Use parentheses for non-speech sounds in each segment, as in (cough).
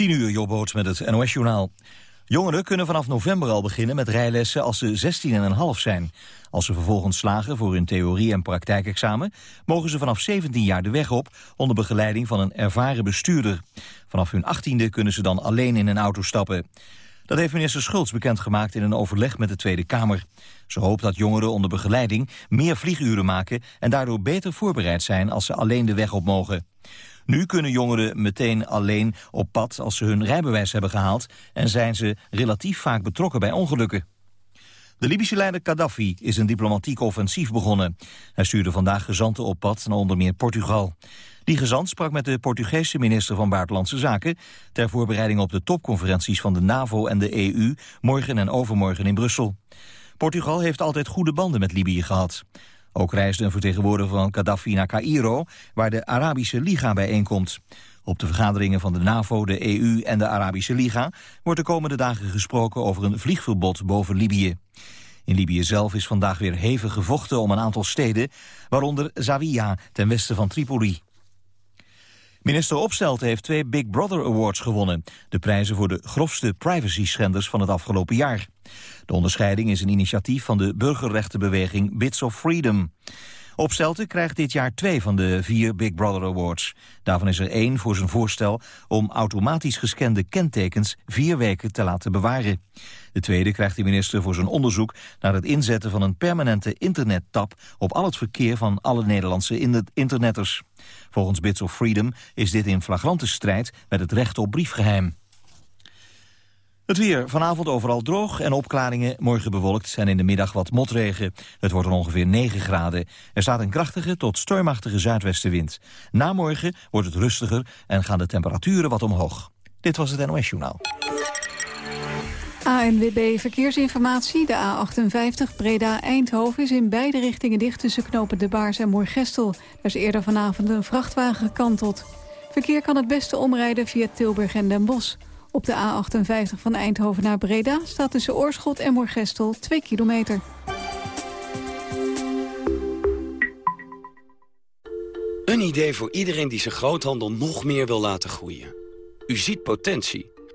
10 uur, Jobboot met het NOS-journaal. Jongeren kunnen vanaf november al beginnen met rijlessen als ze 16,5 zijn. Als ze vervolgens slagen voor hun theorie- en praktijkexamen... mogen ze vanaf 17 jaar de weg op onder begeleiding van een ervaren bestuurder. Vanaf hun 18e kunnen ze dan alleen in een auto stappen. Dat heeft minister Schultz bekendgemaakt in een overleg met de Tweede Kamer. Ze hoopt dat jongeren onder begeleiding meer vlieguren maken... en daardoor beter voorbereid zijn als ze alleen de weg op mogen. Nu kunnen jongeren meteen alleen op pad als ze hun rijbewijs hebben gehaald... en zijn ze relatief vaak betrokken bij ongelukken. De Libische leider Gaddafi is een diplomatiek offensief begonnen. Hij stuurde vandaag gezanten op pad naar onder meer Portugal. Die gezant sprak met de Portugese minister van Buitenlandse Zaken... ter voorbereiding op de topconferenties van de NAVO en de EU... morgen en overmorgen in Brussel. Portugal heeft altijd goede banden met Libië gehad. Ook reisde een vertegenwoordiger van Gaddafi naar Cairo... waar de Arabische Liga bijeenkomt. Op de vergaderingen van de NAVO, de EU en de Arabische Liga... wordt de komende dagen gesproken over een vliegverbod boven Libië. In Libië zelf is vandaag weer hevig gevochten om een aantal steden... waaronder Zawiya, ten westen van Tripoli. Minister Opstelten heeft twee Big Brother Awards gewonnen. De prijzen voor de grofste privacy-schenders van het afgelopen jaar. De onderscheiding is een initiatief van de burgerrechtenbeweging Bits of Freedom. Opstelten krijgt dit jaar twee van de vier Big Brother Awards. Daarvan is er één voor zijn voorstel om automatisch gescande kentekens vier weken te laten bewaren. De tweede krijgt de minister voor zijn onderzoek naar het inzetten van een permanente internettap op al het verkeer van alle Nederlandse internetters. Volgens Bits of Freedom is dit in flagrante strijd met het recht op briefgeheim. Het weer. Vanavond overal droog en opklaringen. Morgen bewolkt en in de middag wat motregen. Het wordt ongeveer 9 graden. Er staat een krachtige tot stormachtige zuidwestenwind. Na morgen wordt het rustiger en gaan de temperaturen wat omhoog. Dit was het NOS Journaal. ANWB Verkeersinformatie. De A58 Breda-Eindhoven is in beide richtingen dicht... tussen knopen De Baars en Moergestel. Daar is eerder vanavond een vrachtwagen gekanteld. Verkeer kan het beste omrijden via Tilburg en Den Bosch. Op de A58 van Eindhoven naar Breda staat tussen Oorschot en Moergestel 2 kilometer. Een idee voor iedereen die zijn groothandel nog meer wil laten groeien. U ziet potentie,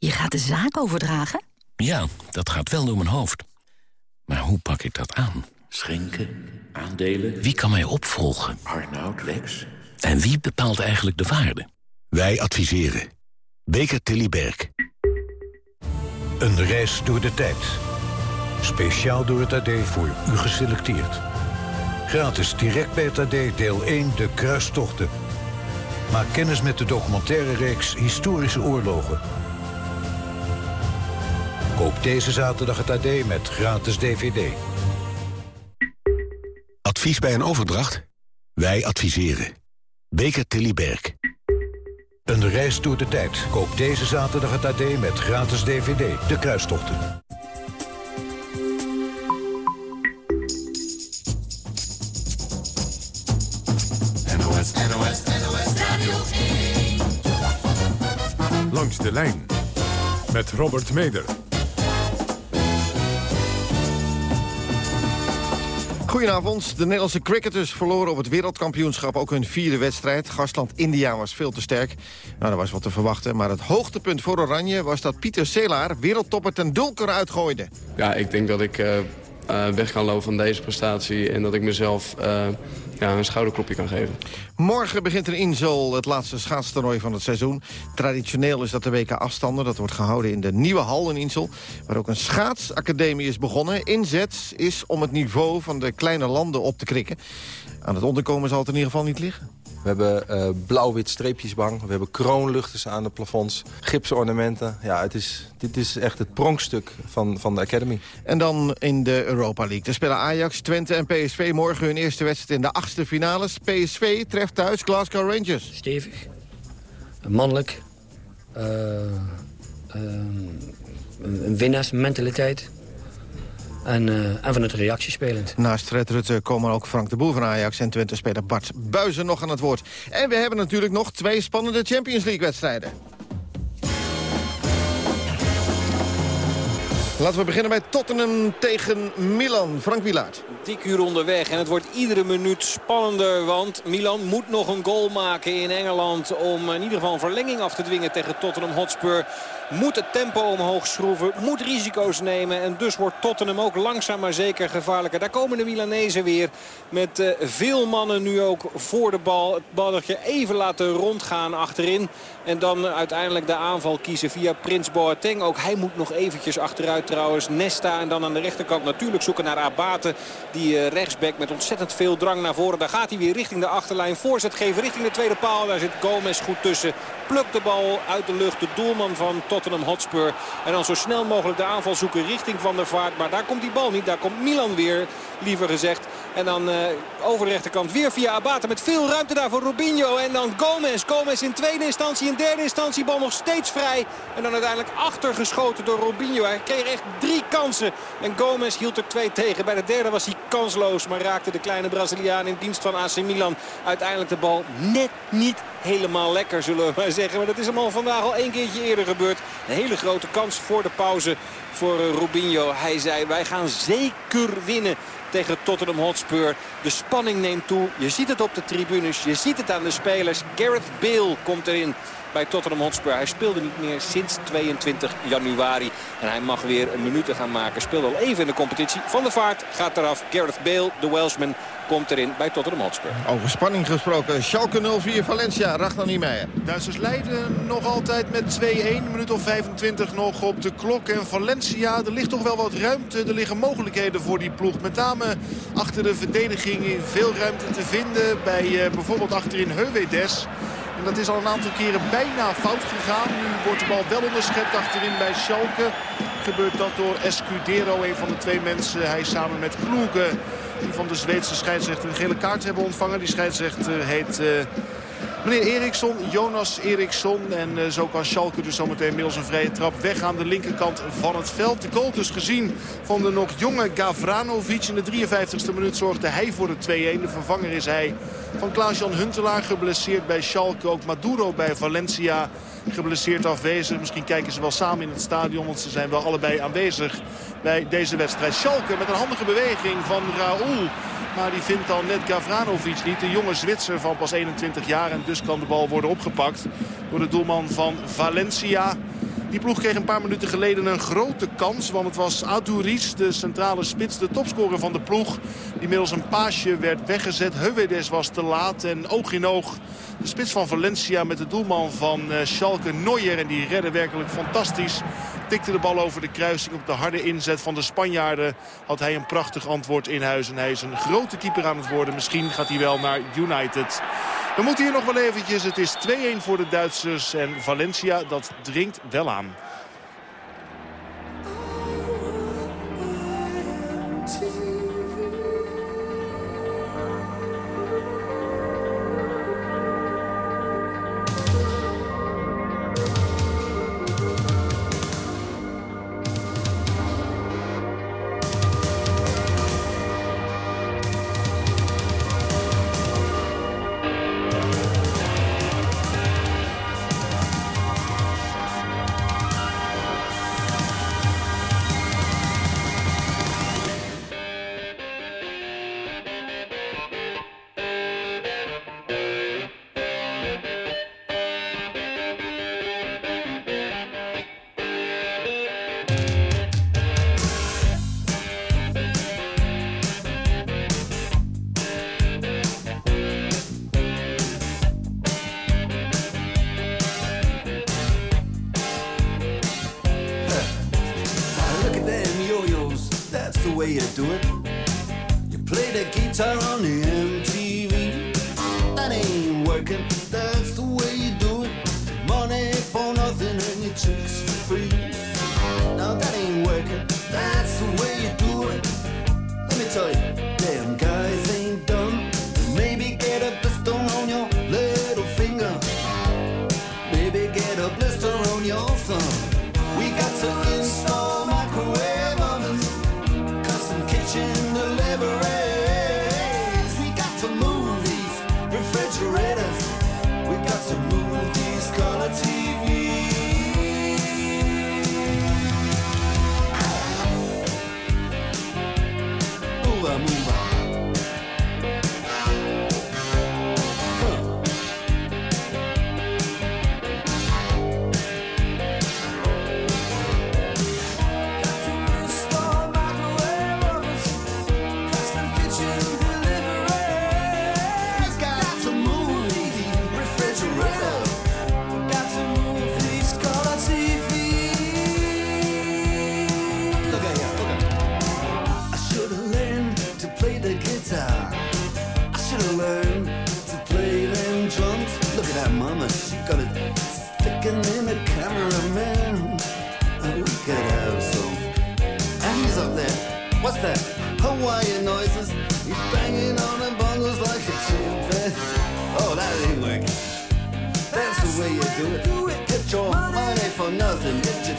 Je gaat de zaak overdragen? Ja, dat gaat wel door mijn hoofd. Maar hoe pak ik dat aan? Schenken, aandelen... Wie kan mij opvolgen? Arnoud, Lex... En wie bepaalt eigenlijk de waarde? Wij adviseren. Beker Tilly Berg. Een reis door de tijd. Speciaal door het AD voor u geselecteerd. Gratis direct bij het AD deel 1 De Kruistochten. Maak kennis met de documentaire reeks Historische Oorlogen. Koop deze zaterdag het AD met gratis DVD. Advies bij een overdracht? Wij adviseren. Beker Tilly Berg. Een reis door de tijd. Koop deze zaterdag het AD met gratis DVD. De Kruistochten. NOS, NOS, NOS Radio 1. Langs de lijn. Met Robert Meder. Goedenavond. De Nederlandse cricketers verloren op het wereldkampioenschap ook hun vierde wedstrijd. Gastland India was veel te sterk. Nou, dat was wat te verwachten. Maar het hoogtepunt voor Oranje was dat Pieter Selaar wereldtopper ten Dulker uitgooide. Ja, ik denk dat ik uh, weg kan lopen van deze prestatie en dat ik mezelf uh, ja, een schouderklopje kan geven. Morgen begint in Insel het laatste schaatstoernooi van het seizoen. Traditioneel is dat de WK afstanden. Dat wordt gehouden in de Nieuwe Hal in Insel. Waar ook een schaatsacademie is begonnen. Inzet is om het niveau van de kleine landen op te krikken. Aan het onderkomen zal het in ieder geval niet liggen. We hebben uh, blauw-wit streepjesbang. We hebben kroonluchters aan de plafonds. Gipsornamenten. Ja, het is, dit is echt het pronkstuk van, van de Academy. En dan in de Europa League. Daar spelen Ajax, Twente en PSV morgen hun eerste wedstrijd in de achtste finales. PSV treft thuis Glasgow Rangers. Stevig. Mannelijk. een winnaarsmentaliteit. En, uh, en vanuit de reactie spelend. Naast Fred Rutte komen ook Frank de Boer van Ajax... en Twente-speler Bart Buizen nog aan het woord. En we hebben natuurlijk nog twee spannende Champions League-wedstrijden. Laten we beginnen bij Tottenham tegen Milan. Frank Wilaert. Uur onderweg en het wordt iedere minuut spannender. Want Milan moet nog een goal maken in Engeland... om in ieder geval een verlenging af te dwingen tegen Tottenham Hotspur moet het tempo omhoog schroeven, moet risico's nemen. En dus wordt Tottenham ook langzaam maar zeker gevaarlijker. Daar komen de Milanezen weer met uh, veel mannen nu ook voor de bal. Het balletje even laten rondgaan achterin. En dan uiteindelijk de aanval kiezen via Prins Boateng. Ook hij moet nog eventjes achteruit trouwens. Nesta en dan aan de rechterkant natuurlijk zoeken naar Abate. Die uh, rechtsback met ontzettend veel drang naar voren. Daar gaat hij weer richting de achterlijn. Voorzet geven richting de tweede paal. Daar zit Gomez goed tussen. Plukt de bal uit de lucht. De doelman van Tottenham Hotspur. En dan zo snel mogelijk de aanval zoeken richting Van der Vaart. Maar daar komt die bal niet. Daar komt Milan weer, liever gezegd. En dan uh, over de rechterkant weer via Abate met veel ruimte daar voor Robinho. En dan Gomez. Gomez in tweede instantie, in derde instantie. Bal nog steeds vrij. En dan uiteindelijk achtergeschoten door Robinho. Hij kreeg echt drie kansen. En Gomez hield er twee tegen. Bij de derde was hij kansloos. Maar raakte de kleine Braziliaan in dienst van AC Milan uiteindelijk de bal net niet helemaal lekker, zullen we maar zeggen. Maar dat is hem al vandaag al één keertje eerder gebeurd. Een hele grote kans voor de pauze voor eh, Rubinho. Hij zei, wij gaan zeker winnen tegen Tottenham Hotspur. De spanning neemt toe. Je ziet het op de tribunes. Je ziet het aan de spelers. Gareth Bale komt erin bij Tottenham Hotspur. Hij speelde niet meer sinds 22 januari. En hij mag weer een minuten gaan maken. Speelde al even in de competitie. Van de Vaart gaat eraf. Gareth Bale, de Welshman, komt erin bij Tottenham Hotspur. Over spanning gesproken. Schalke 04 Valencia, Ragnar Niemeyer. Duitsers leiden nog altijd met 2-1. minuut of 25 nog op de klok. En Valencia, er ligt toch wel wat ruimte. Er liggen mogelijkheden voor die ploeg. Met name achter de verdediging veel ruimte te vinden. Bij uh, bijvoorbeeld achterin Heuwedes. En dat is al een aantal keren bijna fout gegaan. Nu wordt de bal wel onderschept achterin bij Schalke. Gebeurt dat door Escudero, een van de twee mensen. Hij samen met Kloege, die van de Zweedse scheidsrechter een gele kaart hebben ontvangen. Die scheidsrechter heet... Uh, Meneer Eriksson, Jonas Eriksson. En uh, zo kan Schalke dus zometeen inmiddels een vrije trap weg aan de linkerkant van het veld. De goal dus gezien van de nog jonge Gavranovic. In de 53e minuut zorgde hij voor de 2-1. De vervanger is hij van Klaas-Jan Huntelaar. Geblesseerd bij Schalke. Ook Maduro bij Valencia geblesseerd afwezig. Misschien kijken ze wel samen in het stadion, want ze zijn wel allebei aanwezig bij deze wedstrijd. Schalke met een handige beweging van Raoul. Maar die vindt dan net Gavranovic niet. De jonge Zwitser van pas 21 jaar. En dus kan de bal worden opgepakt door de doelman van Valencia. Die ploeg kreeg een paar minuten geleden een grote kans. Want het was Aduriz, de centrale spits, de topscorer van de ploeg. Die middels een paasje werd weggezet. Heuwedes was te laat en oog in oog. De spits van Valencia met de doelman van uh, Schalke Neuer. En die redde werkelijk fantastisch. Tikte de bal over de kruising op de harde inzet van de Spanjaarden. Had hij een prachtig antwoord in huis. En hij is een grote keeper aan het worden. Misschien gaat hij wel naar United. We moeten hier nog wel eventjes. Het is 2-1 voor de Duitsers. En Valencia, dat dringt wel aan. A blister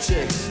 chicks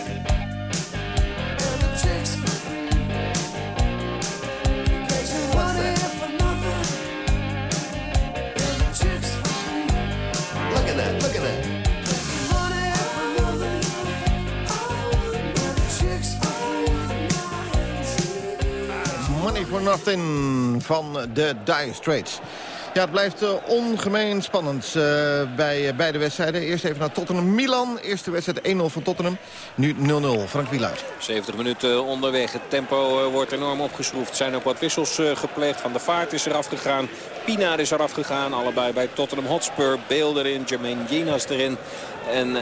For Nothing van de Dire Straits. Ja, het blijft eh, ongemeen spannend eh, bij eh, beide wedstrijden. Eerst even naar Tottenham-Milan. Eerste wedstrijd 1-0 van Tottenham. Nu 0-0. Frank Wieluid. 70 minuten onderweg. Het tempo wordt enorm opgeschroefd. Er zijn ook wat wissels gepleegd. Van de Vaart is eraf gegaan. Pina is eraf gegaan. Allebei bij Tottenham Hotspur. Bale erin. Jermaine Ginas erin. En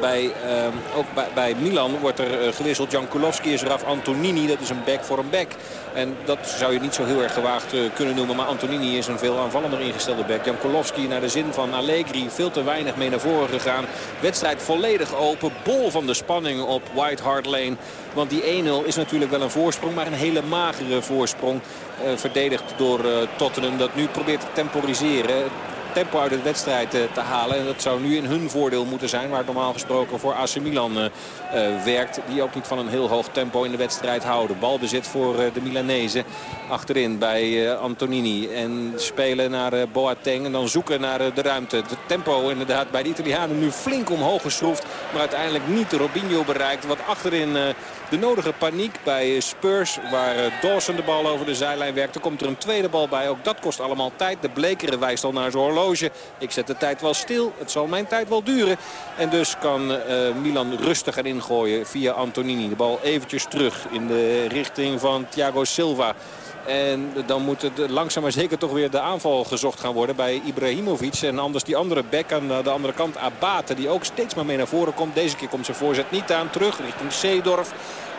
bij, eh, ook bij, Milan wordt er gewisseld. Jan Kulowski is eraf. Antonini, dat is een back voor een back. En dat zou je niet zo heel erg gewaagd eh, kunnen noemen. Maar Antonini is een veel aanvallender ingestelde back. Jan Kulowski naar de zin van Allegri. Veel te weinig mee naar voren gegaan. Wedstrijd volledig open. Bol van de spanning op White Hart Lane. Want die 1-0 is natuurlijk wel een voorsprong. Maar een hele magere voorsprong. eh, verdedigd door eh, Tottenham. Dat nu probeert te temporiseren tempo uit de wedstrijd eh, te halen. En dat zou nu in hun voordeel moeten zijn. Waar het normaal gesproken voor AC Milan eh, eh, werkt. Die ook niet van een heel hoog tempo in de wedstrijd houden. Balbezit voor de Milanezen. Achterin bij Antonini. En spelen naar Boateng. En dan zoeken naar de ruimte. De tempo inderdaad bij de Italianen nu flink omhoog geschroefd. Maar uiteindelijk niet Robinho bereikt. Wat achterin... de nodige paniek bij Spurs. Waar eh, Dawson de bal over de zijlijn werkt. Er komt er een tweede bal bij. Ook dat kost allemaal tijd. De Blekeren wijst al naar zijn horloge. Ik zet de tijd wel stil. Het zal mijn tijd wel duren. En dus kan eh, Milan rustig gaan ingooien via Antonini. De bal eventjes terug in de richting van Thiago Silva. En dan moet het langzaam maar zeker toch weer de aanval gezocht gaan worden bij Ibrahimovic. En anders die andere back aan de andere kant, Abate, die ook steeds maar mee naar voren komt. Deze keer komt zijn voorzet niet aan. Terug richting Seedorf.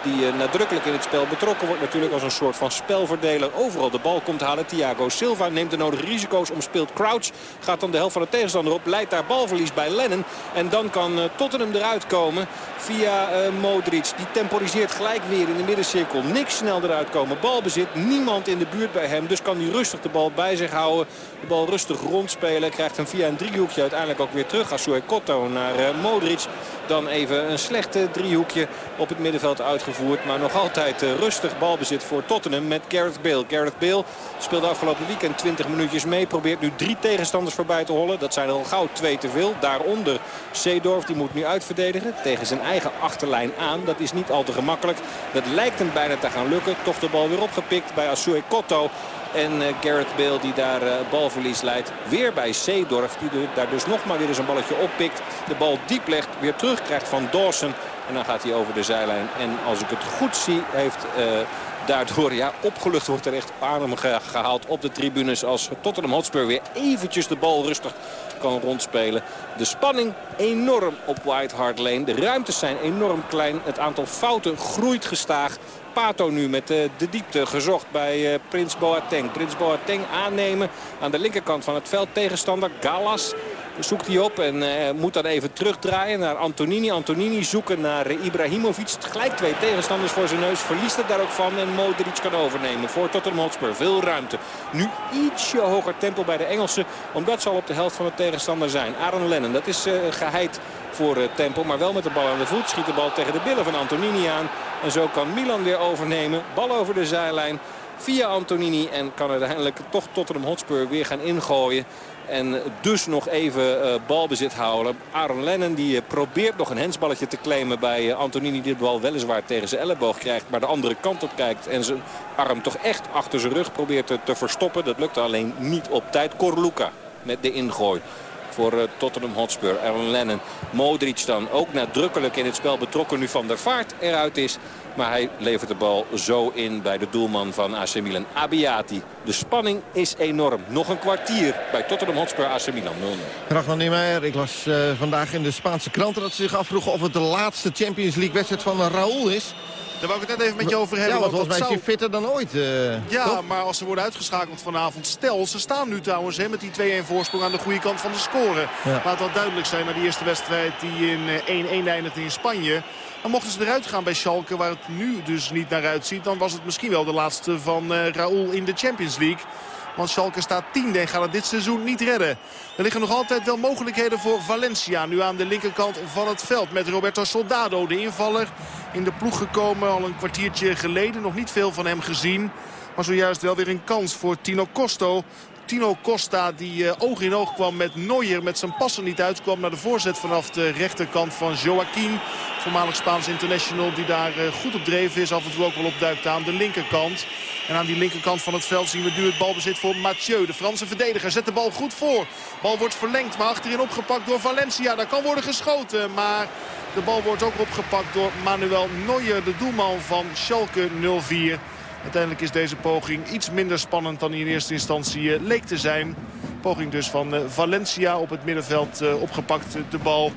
Die eh, nadrukkelijk in het spel betrokken wordt. Natuurlijk als een soort van spelverdeler. Overal de bal komt halen. Thiago Silva neemt de nodige risico's. Omspeelt Crouch. Gaat dan de helft van de tegenstander op. Leidt daar balverlies bij Lennon. En dan kan eh, Tottenham eruit komen via eh, Modric. Die temporiseert gelijk weer in de middencirkel. Niks snel eruit komen. Balbezit. Niemand in de buurt bij hem. Dus kan hij rustig de bal bij zich houden. De bal rustig rondspelen. Krijgt hem via een driehoekje uiteindelijk ook weer terug. Asue Kotto naar Modric. Dan even een slechte driehoekje op het middenveld uitgevoerd. Maar nog altijd eh, rustig balbezit voor Tottenham met Gareth Bale. Gareth Bale speelde afgelopen weekend 20 minuutjes mee. Probeert nu drie tegenstanders voorbij te hollen. Dat zijn al gauw twee te veel. Daaronder Seedorf, die moet nu uitverdedigen. Tegen zijn eigen achterlijn aan. Dat is niet al te gemakkelijk. Dat lijkt hem bijna te gaan lukken. Toch de bal weer opgepikt bij Asue Kotto. En uh, Gareth Bale die daar uh, balverlies leidt. Weer bij Seedorf die daar dus nog maar weer eens een balletje oppikt. De bal diep legt. Weer terugkrijgt van Dawson. En dan gaat hij over de zijlijn. En als ik het goed zie heeft... Uh, daardoor ja, opgelucht wordt er echt adem gehaald op de tribunes. Als Tottenham Hotspur weer eventjes de bal rustig kan rondspelen. De spanning enorm op White Hart Lane. De ruimtes zijn enorm klein. Het aantal fouten groeit gestaag. Pato nu met de, de diepte gezocht bij uh, Prins Boateng. Prins Boateng aannemen aan de linkerkant van het veld. Tegenstander Galas zoekt hij op en uh, moet dan even terugdraaien naar Antonini. Antonini zoeken naar Ibrahimovic. Gelijk twee tegenstanders voor zijn neus. Verliest het daar ook van en Modric kan overnemen voor Tottenham Hotspur. Veel ruimte. Nu ietsje hoger tempo bij de Engelsen. Omdat ze al op de helft van de tegenstander zijn. Aaron Lennon, dat is geheid voor tempo. Maar wel met de bal aan de voet. Schiet de bal tegen de billen van Antonini aan. En zo kan Milan weer overnemen. Bal over de zijlijn via Antonini. En kan uiteindelijk toch Tottenham Hotspur weer gaan ingooien. En dus nog even uh, balbezit houden. Aaron Lennon die uh, probeert nog een hensballetje te claimen bij Antonini. Die de bal weliswaar tegen zijn elleboog krijgt. Maar de andere kant op kijkt. En zijn arm toch echt achter zijn rug probeert te, te verstoppen. Dat lukte alleen niet op tijd. Corluca met de ingooi voor uh, Tottenham Hotspur. Aaron Lennon, Modric dan ook nadrukkelijk in het spel betrokken nu Van der Vaart eruit is. Maar hij levert de bal zo in bij de doelman van AC Milan. Abiati. De spanning is enorm. Nog een kwartier bij Tottenham Hotspur AC Milan 0-0. Ragnar Niemeyer, ik las uh, vandaag in de Spaanse kranten dat ze zich afvroegen of het de laatste Champions League wedstrijd van Raúl is. Daar wou ik het net even met je over hebben. Ja, want volgens mij is hij fitter dan ooit. Uh, ja, toch? maar als ze worden uitgeschakeld vanavond. Stel, ze staan nu trouwens hè, met die 2-1 voorsprong aan de goede kant van de score. Ja. Laat dat duidelijk zijn na die eerste wedstrijd die in 1-1 eindigde in Spanje. Maar mochten ze eruit gaan bij Schalke, waar het nu dus niet naar uitziet... dan was het misschien wel de laatste van uh, Raúl in de Champions League. Want Schalke staat tiende en gaat het dit seizoen niet redden. Er liggen nog altijd wel mogelijkheden voor Valencia. Nu aan de linkerkant van het veld met Roberto Soldado, de invaller. In de ploeg gekomen al een kwartiertje geleden. Nog niet veel van hem gezien. Maar zojuist wel weer een kans voor Tino Costo. Tino Costa die uh, oog in oog kwam met Neuer. Met zijn passen niet uitkwam naar de voorzet vanaf de rechterkant van Joaquin. Voormalig Spaans international die daar uh, goed op dreven is. Af en toe ook wel opduikt aan de linkerkant. En aan die linkerkant van het veld zien we nu het balbezit voor Mathieu. De Franse verdediger zet de bal goed voor. Bal wordt verlengd, maar achterin opgepakt door Valencia. Daar kan worden geschoten, maar de bal wordt ook opgepakt door Manuel Neuer. De doelman van Schalke 04. Uiteindelijk is deze poging iets minder spannend dan in eerste instantie leek te zijn. Poging dus van Valencia op het middenveld opgepakt de bal.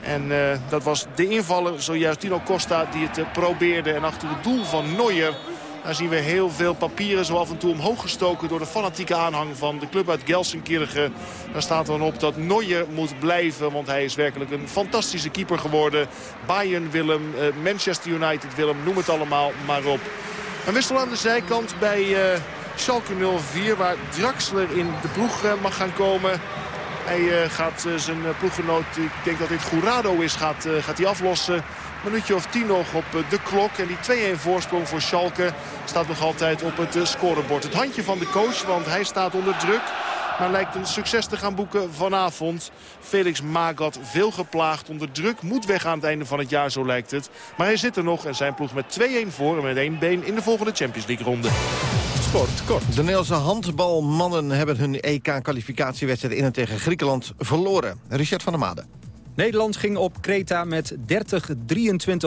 En dat was de invaller, zojuist Tino Costa, die het probeerde. En achter het doel van Neuer, daar zien we heel veel papieren zo af en toe omhoog gestoken... door de fanatieke aanhang van de club uit Gelsenkirchen. Daar staat dan op dat Neuer moet blijven, want hij is werkelijk een fantastische keeper geworden. Bayern wil hem, uh, Manchester United wil hem, noem het allemaal maar op. Een wissel aan de zijkant bij Schalke 04, waar Draxler in de ploeg mag gaan komen... Hij uh, gaat uh, zijn ploeggenoot, ik denk dat dit Gourado is, gaat, uh, gaat hij aflossen. Een minuutje of tien nog op de klok. En die 2-1 voorsprong voor Schalke staat nog altijd op het scorebord. Het handje van de coach, want hij staat onder druk. Maar lijkt een succes te gaan boeken vanavond. Felix Magath, veel geplaagd onder druk. Moet weg aan het einde van het jaar, zo lijkt het. Maar hij zit er nog en zijn ploeg met 2-1 voor. En met één been in de volgende Champions League ronde. Sport, kort. De Nederlandse handbalmannen hebben hun EK-kwalificatiewedstrijd in en tegen Griekenland verloren. Richard van der Made. Nederland ging op Kreta met 30-23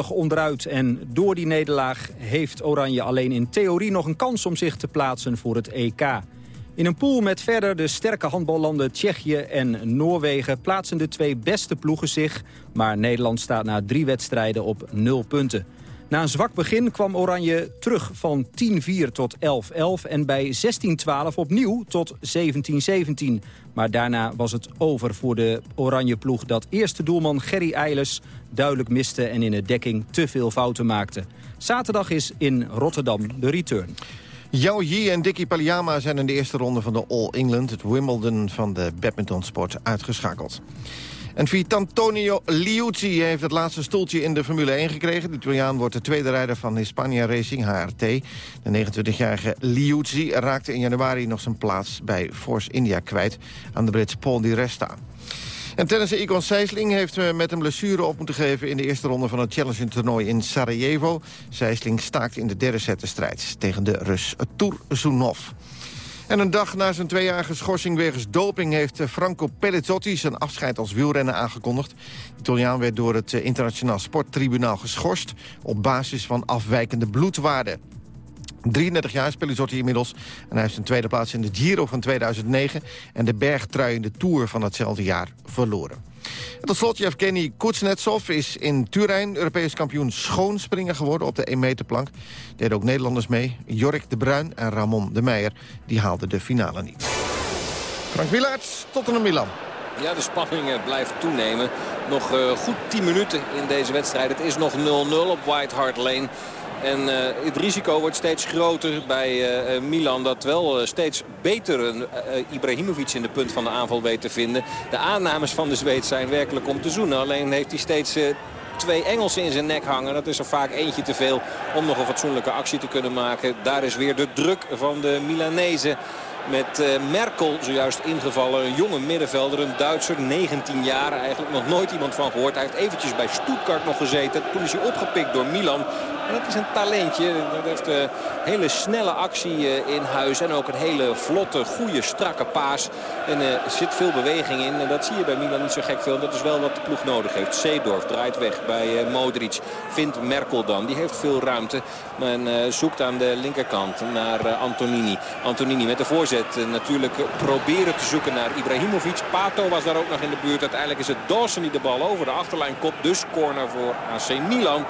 onderuit. En door die nederlaag heeft Oranje alleen in theorie nog een kans om zich te plaatsen voor het EK. In een pool met verder de sterke handballanden Tsjechië en Noorwegen... plaatsen de twee beste ploegen zich. Maar Nederland staat na drie wedstrijden op nul punten. Na een zwak begin kwam Oranje terug van 10-4 tot 11-11... en bij 16-12 opnieuw tot 17-17. Maar daarna was het over voor de Oranje ploeg... dat eerste doelman Gerry Eilers duidelijk miste... en in de dekking te veel fouten maakte. Zaterdag is in Rotterdam de return. Yao Yi en Dicky Paliama zijn in de eerste ronde van de All England... het Wimbledon van de badmintonsport uitgeschakeld. En Vitantonio Liuzzi heeft het laatste stoeltje in de Formule 1 gekregen. De Italiaan wordt de tweede rijder van Hispania Racing, HRT. De 29-jarige Liuzzi raakte in januari nog zijn plaats bij Force India kwijt... aan de Brits Paul Di Resta. En tennisser Igor Sijsling heeft met een blessure op moeten geven... in de eerste ronde van het Challenger-toernooi in Sarajevo. Sijsling staakt in de derde set de strijd tegen de Rus Tursunov. En een dag na zijn tweejarige schorsing wegens doping... heeft eh, Franco Pellizotti zijn afscheid als wielrenner aangekondigd. De Italiaan werd door het eh, Internationaal Sporttribunaal geschorst... op basis van afwijkende bloedwaarden. 33 jaar is Pellizotti inmiddels. En hij heeft zijn tweede plaats in de Giro van 2009... en de bergtrui in de Tour van hetzelfde jaar verloren. En tot slot, Yevgeny Kuznetsov is in Turijn Europees kampioen schoonspringen geworden op de 1 meterplank. Deden ook Nederlanders mee. Jorik de Bruin en Ramon de Meijer die haalden de finale niet. Frank Wielaerts, Tottenham Milan. Ja, de spanning eh, blijft toenemen. Nog uh, goed 10 minuten in deze wedstrijd. Het is nog 0-0 op White Hart Lane. En uh, het risico wordt steeds groter bij uh, Milan. Dat wel steeds beter een Ibrahimovic in de punt van de aanval weet te vinden. De aannames van de Zweed zijn werkelijk om te zoenen. Alleen heeft hij steeds twee Engelsen in zijn nek hangen. Dat is er vaak eentje te veel om nog een fatsoenlijke actie te kunnen maken. Daar is weer de druk van de Milanezen. Met Merkel zojuist ingevallen. Een jonge middenvelder, een Duitser, 19 jaar. Eigenlijk nog nooit iemand van gehoord. Hij heeft eventjes bij Stuttgart nog gezeten. Toen is hij opgepikt door Milan. En dat is een talentje. Dat heeft een hele snelle actie uh, in huis. En ook een hele vlotte, goede, strakke paas. En er uh, zit veel beweging in. En dat zie je bij Milan niet zo gek veel. Dat is wel wat de ploeg nodig heeft. Seedorf draait weg bij Modric. Vindt Merkel dan. Die heeft veel ruimte. En zoekt aan de linkerkant naar Antonini. Antonini met de voorzet natuurlijk proberen te zoeken naar Ibrahimovic. Pato was daar ook nog in de buurt. Uiteindelijk is het Dawson die de bal over de achterlijn kopt. Dus corner voor AC Milan.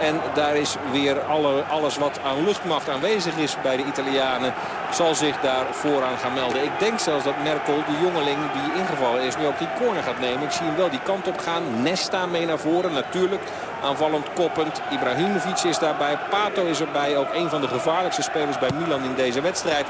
En daar is weer alle, alles wat aan luchtmacht aanwezig is bij de Italianen. Zal zich daar vooraan gaan melden. Ik denk zelfs dat Merkel, de jongeling die ingevallen is, nu ook die corner gaat nemen. Ik zie hem wel die kant op gaan. Nesta mee naar voren natuurlijk. Aanvallend koppend. Ibrahimovic is daarbij. Pato is erbij. Ook een van de gevaarlijkste spelers bij Milan in deze wedstrijd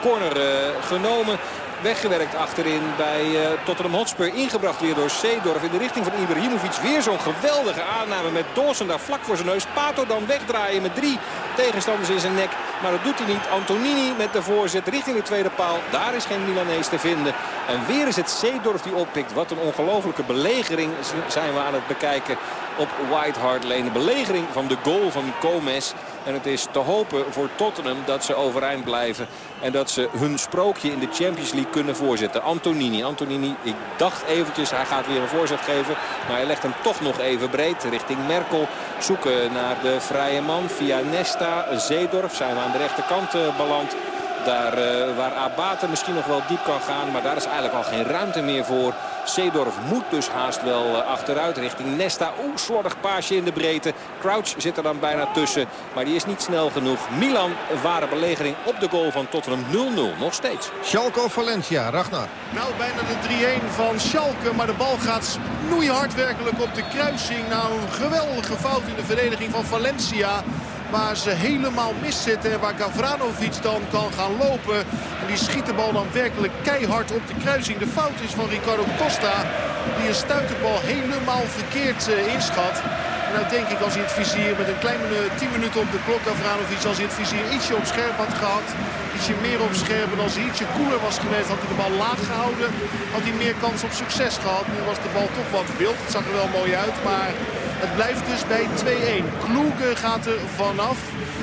corner uh, genomen. Weggewerkt achterin bij uh, Tottenham Hotspur. Ingebracht weer door Seedorf in de richting van Ibrahimovic. Weer zo'n geweldige aanname met Dawson daar vlak voor zijn neus. Pato dan wegdraaien met drie tegenstanders in zijn nek. Maar dat doet hij niet. Antonini met de voorzet richting de tweede paal. Daar is geen Milanees te vinden. En weer is het Seedorf die oppikt. Wat een ongelofelijke belegering zijn we aan het bekijken op White Hart Lane. De belegering van de goal van Gomez. En het is te hopen voor Tottenham dat ze overeind blijven. En dat ze hun sprookje in de Champions League kunnen voorzetten. Antonini. Antonini, ik dacht eventjes, hij gaat weer een voorzet geven. Maar hij legt hem toch nog even breed richting Merkel. Zoeken naar de vrije man via Nesta. Zeedorf zijn we aan de rechterkant uh, beland. Daar uh, waar Abate misschien nog wel diep kan gaan. Maar daar is eigenlijk al geen ruimte meer voor. Seedorf moet dus haast wel uh, achteruit richting Nesta. Oeh, slordig paasje in de breedte. Crouch zit er dan bijna tussen. Maar die is niet snel genoeg. Milan, een ware belegering op de goal van Tottenham 0-0. Nog steeds. Schalke of Valencia, Ragnar. Nou, bijna de 3-1 van Schalke. Maar de bal gaat snoeihard werkelijk op de kruising. Nou, een geweldige fout in de verdediging van Valencia waar ze helemaal mis zitten. En waar Gavranovic dan kan gaan lopen. En die schiet de bal dan werkelijk keihard op de kruising. De fout is van Ricardo Costa. Die een stuiterbal helemaal verkeerd uh, inschat. En nou denk ik als hij het vizier met een kleine 10 minuten op de klok Gavranovic. Als hij het vizier ietsje op scherp had gehad. Ietsje meer op scherp. En als hij ietsje koeler was geweest had hij de bal laag gehouden. Had hij meer kans op succes gehad. Nu was de bal toch wat wild. Het zag er wel mooi uit. Maar het blijft dus bij 2-1. Kloege gaat er vanaf.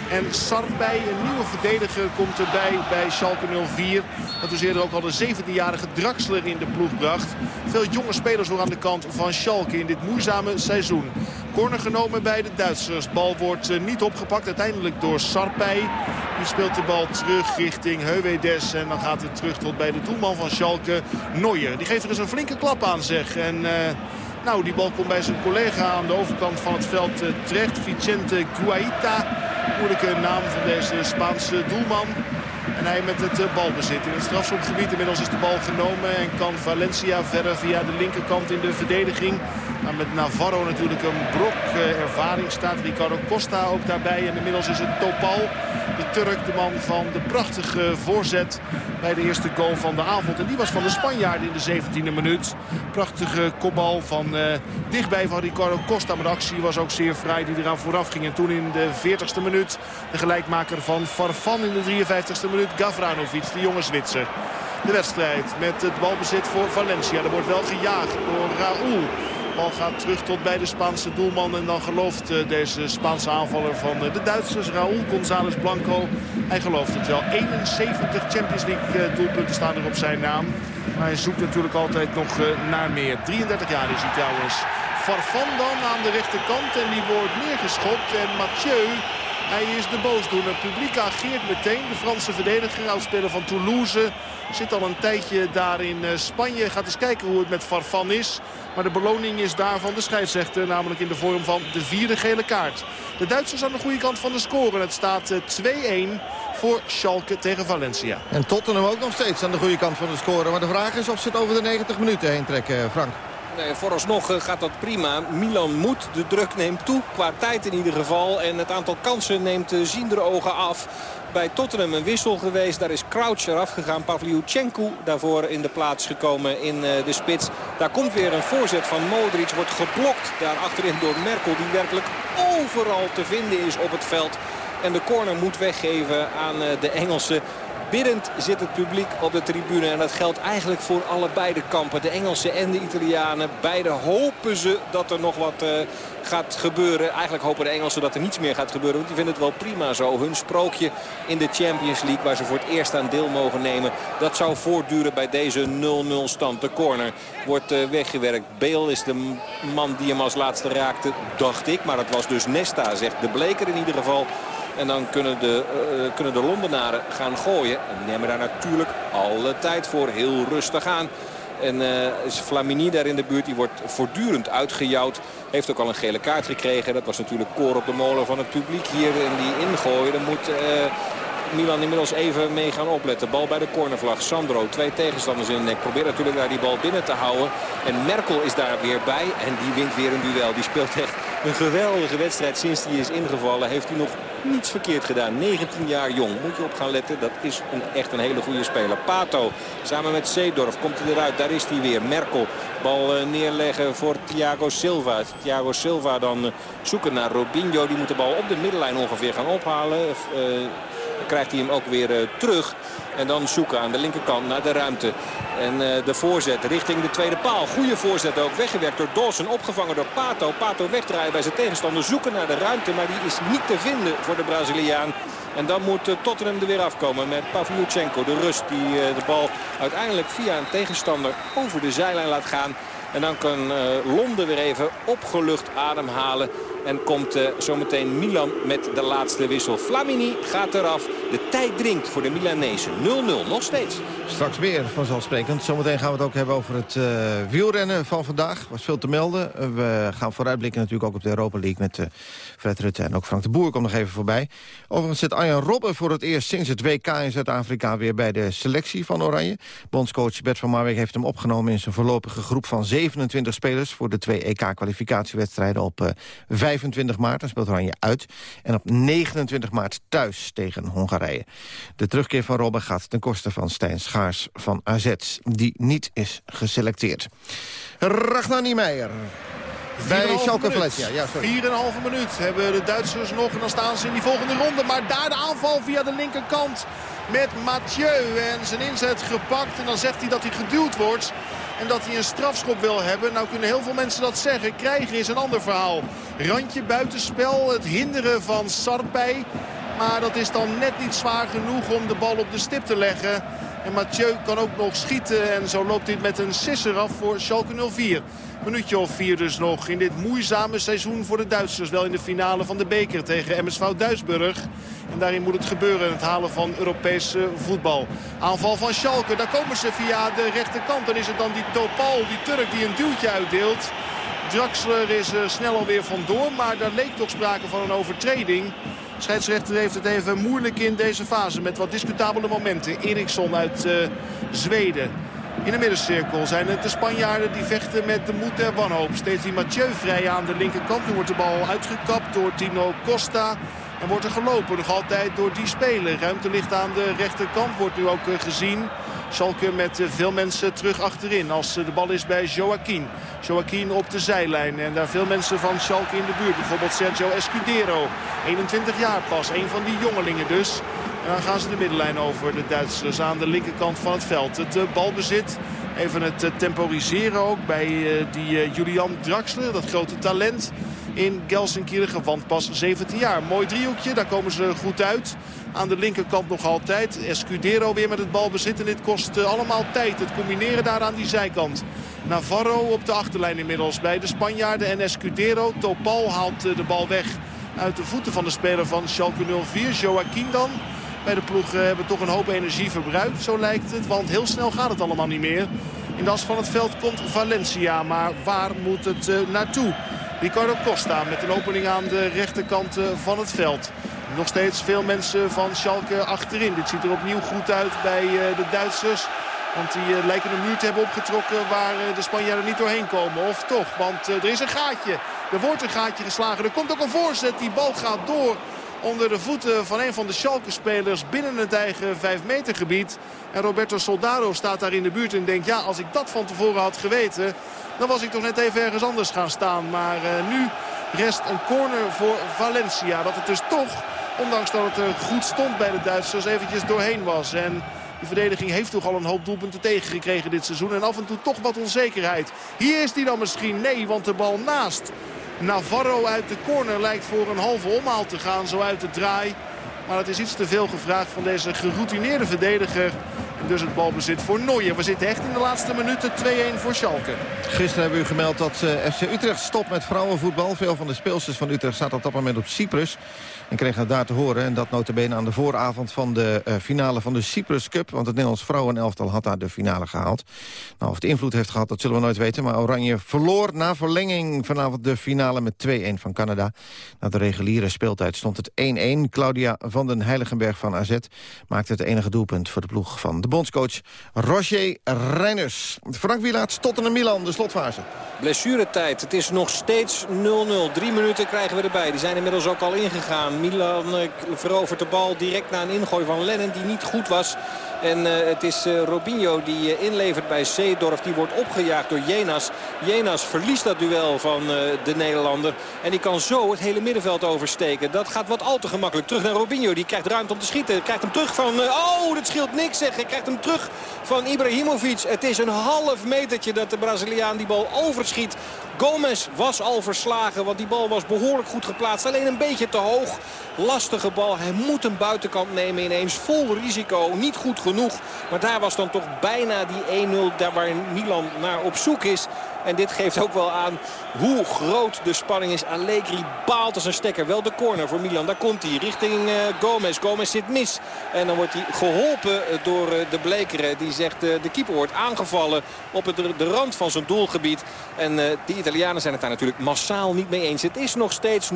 En Sarbij, een nieuwe verdediger, komt erbij bij Schalke 04. Dat dus eerder ook al de 17-jarige Draxler in de ploeg bracht. Veel jonge spelers voor aan de kant van Schalke in dit moeizame seizoen. Corner genomen bij de Duitsers. Bal wordt niet opgepakt. Uiteindelijk door Sarpij. Die speelt de bal terug richting Heuwedes. En dan gaat het terug tot bij de doelman van Schalke, Neuer. Die geeft er eens een flinke klap aan, zeg. En... Uh, nou, die bal komt bij zijn collega aan de overkant van het veld terecht. Vicente Guaita. Moeilijke naam van deze Spaanse doelman. En hij met het balbezit in het strafschopgebied. Inmiddels is de bal genomen en kan Valencia verder via de linkerkant in de verdediging. Maar met Navarro natuurlijk een brok ervaring staat Ricardo Costa ook daarbij. En inmiddels is het Topal, de Turk, de man van de prachtige voorzet bij de eerste goal van de avond. En die was van de Spanjaarden in de 17e minuut. Prachtige kopbal van uh, dichtbij van Ricardo Costa. Maar de actie was ook zeer vrij die eraan vooraf ging. En toen in de 40ste minuut de gelijkmaker van Farfan in de 53ste minuut. Gavranovic, de jonge Zwitser. De wedstrijd met het balbezit voor Valencia. Er wordt wel gejaagd door Raúl. Bal gaat terug tot bij de Spaanse doelman. En dan gelooft eh, deze Spaanse aanvaller van eh, de Duitsers, Raúl González Blanco. Hij gelooft het wel. 71 Champions League doelpunten staan er op zijn naam. Maar hij zoekt natuurlijk altijd nog naar meer. 33 jaar is hij trouwens. Farfan dan aan de rechterkant en die wordt neergeschopt. En Mathieu hij is de boosdoener. Het publiek ageert meteen. De Franse verdediger, oudspeler van Toulouse. Zit al een tijdje daar in eh, Spanje. Gaat eens kijken hoe het met Farfan is. Maar de beloning is daar van de scheidsrechter. Namelijk in de vorm van de vierde gele kaart. De Duitsers aan de goede kant van de score. Het staat 2-1 eh, voor Schalke tegen Valencia. En Tottenham ook nog steeds aan de goede kant van de score. Maar de vraag is of ze het over de 90 minuten heen trekken, Frank. Nee, vooralsnog eh, gaat dat prima. Milan moet. De druk neemt toe. Qua tijd in ieder geval. En het aantal kansen neemt ziendere ogen af. Bij Tottenham een wissel geweest. Daar is Crouch eraf gegaan. Pavlyuchenko daarvoor in de plaats gekomen in eh, de spits. Daar komt weer een voorzet van Modric. Wordt geblokt daar achterin door Merkel. Die werkelijk overal te vinden is op het veld. En de corner moet weggeven aan eh, de Engelsen. Biddend zit het publiek op de tribune. En dat geldt eigenlijk voor allebei de kampen. De Engelsen en de Italianen. Beide hopen ze dat er nog wat uh, gaat gebeuren. Eigenlijk hopen de Engelsen dat er niets meer gaat gebeuren. Want die vinden het wel prima zo. Hun sprookje in de Champions League waar ze voor het eerst aan deel mogen nemen. Dat zou voortduren bij deze 0-0 stand. De corner wordt uh, weggewerkt. Bale is de man die hem als laatste raakte, dacht ik. Maar dat was dus Nesta, zegt de Bleker in ieder geval. En dan kunnen de, uh, kunnen de Londenaren gaan gooien. En die nemen daar natuurlijk alle tijd voor. Heel rustig aan. En uh, is Flamini daar in de buurt. Die wordt voortdurend uitgejouwd. Heeft ook al een gele kaart gekregen. Dat was natuurlijk koor op de molen van het publiek hier. En die ingooien. Dan moet... Uh, Milan inmiddels even mee gaan opletten. Bal bij de cornervlag. Sandro, twee tegenstanders in de nek. Probeert natuurlijk daar die bal binnen te houden. En Merkel is daar weer bij. En die wint weer een duel. Die speelt echt een geweldige wedstrijd sinds hij is ingevallen. Heeft hij nog niets verkeerd gedaan. 19 jaar jong. Moet je op gaan letten. Dat is een, echt een hele goede speler. Pato samen met Seedorf komt hij eruit. Daar is hij weer. Merkel. Bal uh, neerleggen voor Thiago Silva. Thiago Silva dan uh, zoeken naar Robinho. Die moet de bal op de middenlijn ongeveer gaan ophalen. Uh, krijgt hij hem ook weer terug. En dan zoeken aan de linkerkant naar de ruimte. En uh, de voorzet richting de tweede paal. Goede voorzet ook. Weggewerkt door Dawson. Opgevangen door Pato. Pato wegdraaien bij zijn tegenstander. Zoeken naar de ruimte. Maar die is niet te vinden voor de Braziliaan. En dan moet uh, Tottenham er weer afkomen met Pavlyuchenko. De rust die uh, de bal uiteindelijk via een tegenstander over de zijlijn laat gaan. En dan kan Londen weer even opgelucht ademhalen. En komt uh, zometeen Milan met de laatste wissel. Flamini gaat eraf. De tijd dringt voor de Milanezen. 0-0 nog steeds. Straks meer vanzelfsprekend. Zometeen gaan we het ook hebben over het uh, wielrennen van vandaag. was veel te melden. We gaan vooruitblikken natuurlijk ook op de Europa League met Fred Rutte en ook Frank de Boer komt nog even voorbij. Overigens zit Arjan Robben voor het eerst sinds het WK in Zuid-Afrika weer bij de selectie van Oranje. Bondscoach Bert van Marwijk heeft hem opgenomen in zijn voorlopige groep van 27 spelers voor de twee EK-kwalificatiewedstrijden op 25 maart. Dan speelt Oranje uit. En op 29 maart thuis tegen Hongarije. De terugkeer van Robben gaat ten koste van Stijn Schaars van AZ, die niet is geselecteerd. Ragnar Niemeyer. Bij Schalke Valencia. Ja, 4,5 minuut hebben de Duitsers nog. En dan staan ze in die volgende ronde. Maar daar de aanval via de linkerkant met Mathieu. En zijn inzet gepakt. En dan zegt hij dat hij geduwd wordt. En dat hij een strafschop wil hebben. Nou kunnen heel veel mensen dat zeggen. Krijgen is een ander verhaal. Randje buitenspel. Het hinderen van Sarpij. Maar dat is dan net niet zwaar genoeg om de bal op de stip te leggen. En Mathieu kan ook nog schieten. En zo loopt dit met een sisser af voor Schalke 04. Minuutje of vier dus nog in dit moeizame seizoen voor de Duitsers. Wel in de finale van de beker tegen MSV Duisburg. En daarin moet het gebeuren, het halen van Europese voetbal. Aanval van Schalke, daar komen ze via de rechterkant. Dan is het dan die Topal, die Turk, die een duwtje uitdeelt. Draxler is er snel alweer vandoor, maar daar leek toch sprake van een overtreding. Scheidsrechter heeft het even moeilijk in deze fase met wat discutabele momenten. Eriksson uit uh, Zweden. In de middencirkel zijn het de Spanjaarden die vechten met de moed en wanhoop. Steeds die Mathieu vrij aan de linkerkant. Nu wordt de bal uitgekapt door Tino Costa. En wordt er gelopen nog altijd door die speler. Ruimte ligt aan de rechterkant. Wordt nu ook eh, gezien. Schalke met eh, veel mensen terug achterin. Als eh, de bal is bij Joaquin. Joaquin op de zijlijn. En daar veel mensen van Schalke in de buurt. Bijvoorbeeld Sergio Escudero. 21 jaar pas. Een van die jongelingen dus. En dan gaan ze de middenlijn over, de Duitsers, aan de linkerkant van het veld. Het balbezit Even het temporiseren ook bij die Julian Draxler, dat grote talent in Gelsenkirchen. Want pas 17 jaar. Mooi driehoekje, daar komen ze goed uit. Aan de linkerkant nog altijd. Escudero weer met het balbezit. En dit kost eh, allemaal tijd. Het combineren daar aan die zijkant. Navarro op de achterlijn inmiddels bij de Spanjaarden. En Escudero. Topal haalt eh, de bal weg uit de voeten van de speler van Schalke 04. Joaquin dan. Bij de ploeg eh, hebben toch een hoop energie verbruikt, zo lijkt het. Want heel snel gaat het allemaal niet meer. In de as van het veld komt Valencia. Maar waar moet het naartoe? Ricardo Costa met een opening aan de rechterkant van het veld. Nog steeds veel mensen van Schalke achterin. Dit ziet er opnieuw goed uit bij eh, de Duitsers. Want die eh, lijken een muur te hebben opgetrokken waar eh, de Spanjaarden niet doorheen komen. Of toch, want er is een gaatje. Er wordt een gaatje geslagen. Er komt ook een voorzet. Die bal gaat door onder de voeten van een van de Schalke-spelers binnen het eigen 5 meter gebied. En Roberto Soldado staat daar in de buurt en denkt... ja, als ik dat van tevoren had geweten, dan was ik toch net even ergens anders gaan staan. Maar nu rest een corner voor Valencia. Dat het dus toch Ondanks dat het er goed stond bij de Duitsers eventjes doorheen was. En de verdediging heeft toch al een hoop doelpunten tegengekregen dit seizoen. En af en toe toch wat onzekerheid. Hier is die dan misschien. Nee, want de bal naast. Navarro uit de corner lijkt voor een halve omhaal te gaan. Zo uit de draai. Maar het is iets te veel gevraagd van deze geroutineerde verdediger. En dus het balbezit voor Nooijen. We zitten echt in de laatste minuten 2-1 voor Schalke. Gisteren hebben u gemeld dat uh, FC Utrecht stopt met vrouwenvoetbal. Veel van de speelsters van Utrecht zaten op dat moment op Cyprus. En kregen het daar te horen. En dat notabene aan de vooravond van de uh, finale van de Cyprus Cup. Want het Nederlands vrouwenelftal had daar de finale gehaald. Nou, of het invloed heeft gehad, dat zullen we nooit weten. Maar Oranje verloor na verlenging vanavond de finale met 2-1 van Canada. Na de reguliere speeltijd stond het 1-1. Claudia van den Heiligenberg van AZ maakte het enige doelpunt voor de ploeg van de bondscoach Roger Reiners. Frank Wielaert, Tottenham Milan, de slotfase. Blessuretijd, het is nog steeds 0-0. Drie minuten krijgen we erbij. Die zijn inmiddels ook al ingegaan. Milan eh, verovert de bal direct na een ingooi van Lennon die niet goed was. En uh, het is uh, Robinho die uh, inlevert bij Seedorf. Die wordt opgejaagd door Jenas. Jenas verliest dat duel van de Nederlander. En die kan zo het hele middenveld oversteken. Dat gaat wat al te gemakkelijk. Terug naar Robinho. Die krijgt ruimte om te schieten. Krijgt hem terug van... oh, dat scheelt niks zeg. Hij krijgt hem terug van Ibrahimovic. Het is een half metertje dat de Braziliaan die bal overschiet. Gomez was al verslagen, want die bal was behoorlijk goed geplaatst. Alleen een beetje te hoog. Lastige bal. Hij moet een buitenkant nemen ineens. Vol risico. Niet goed genoeg. Maar daar was dan toch bijna die 1-0 daar waar Milan naar op zoek is. En dit geeft ook wel aan hoe groot de spanning is. Allegri baalt als een stekker. Wel de corner voor Milan. Daar komt hij richting uh, Gomez. Gomez zit mis. En dan wordt hij geholpen eh, door uh, de Blekeren. Die zegt uh, de keeper wordt aangevallen op het, de rand van zijn doelgebied. En die Italianen zijn het daar natuurlijk massaal niet mee eens. Het is nog steeds 0-0.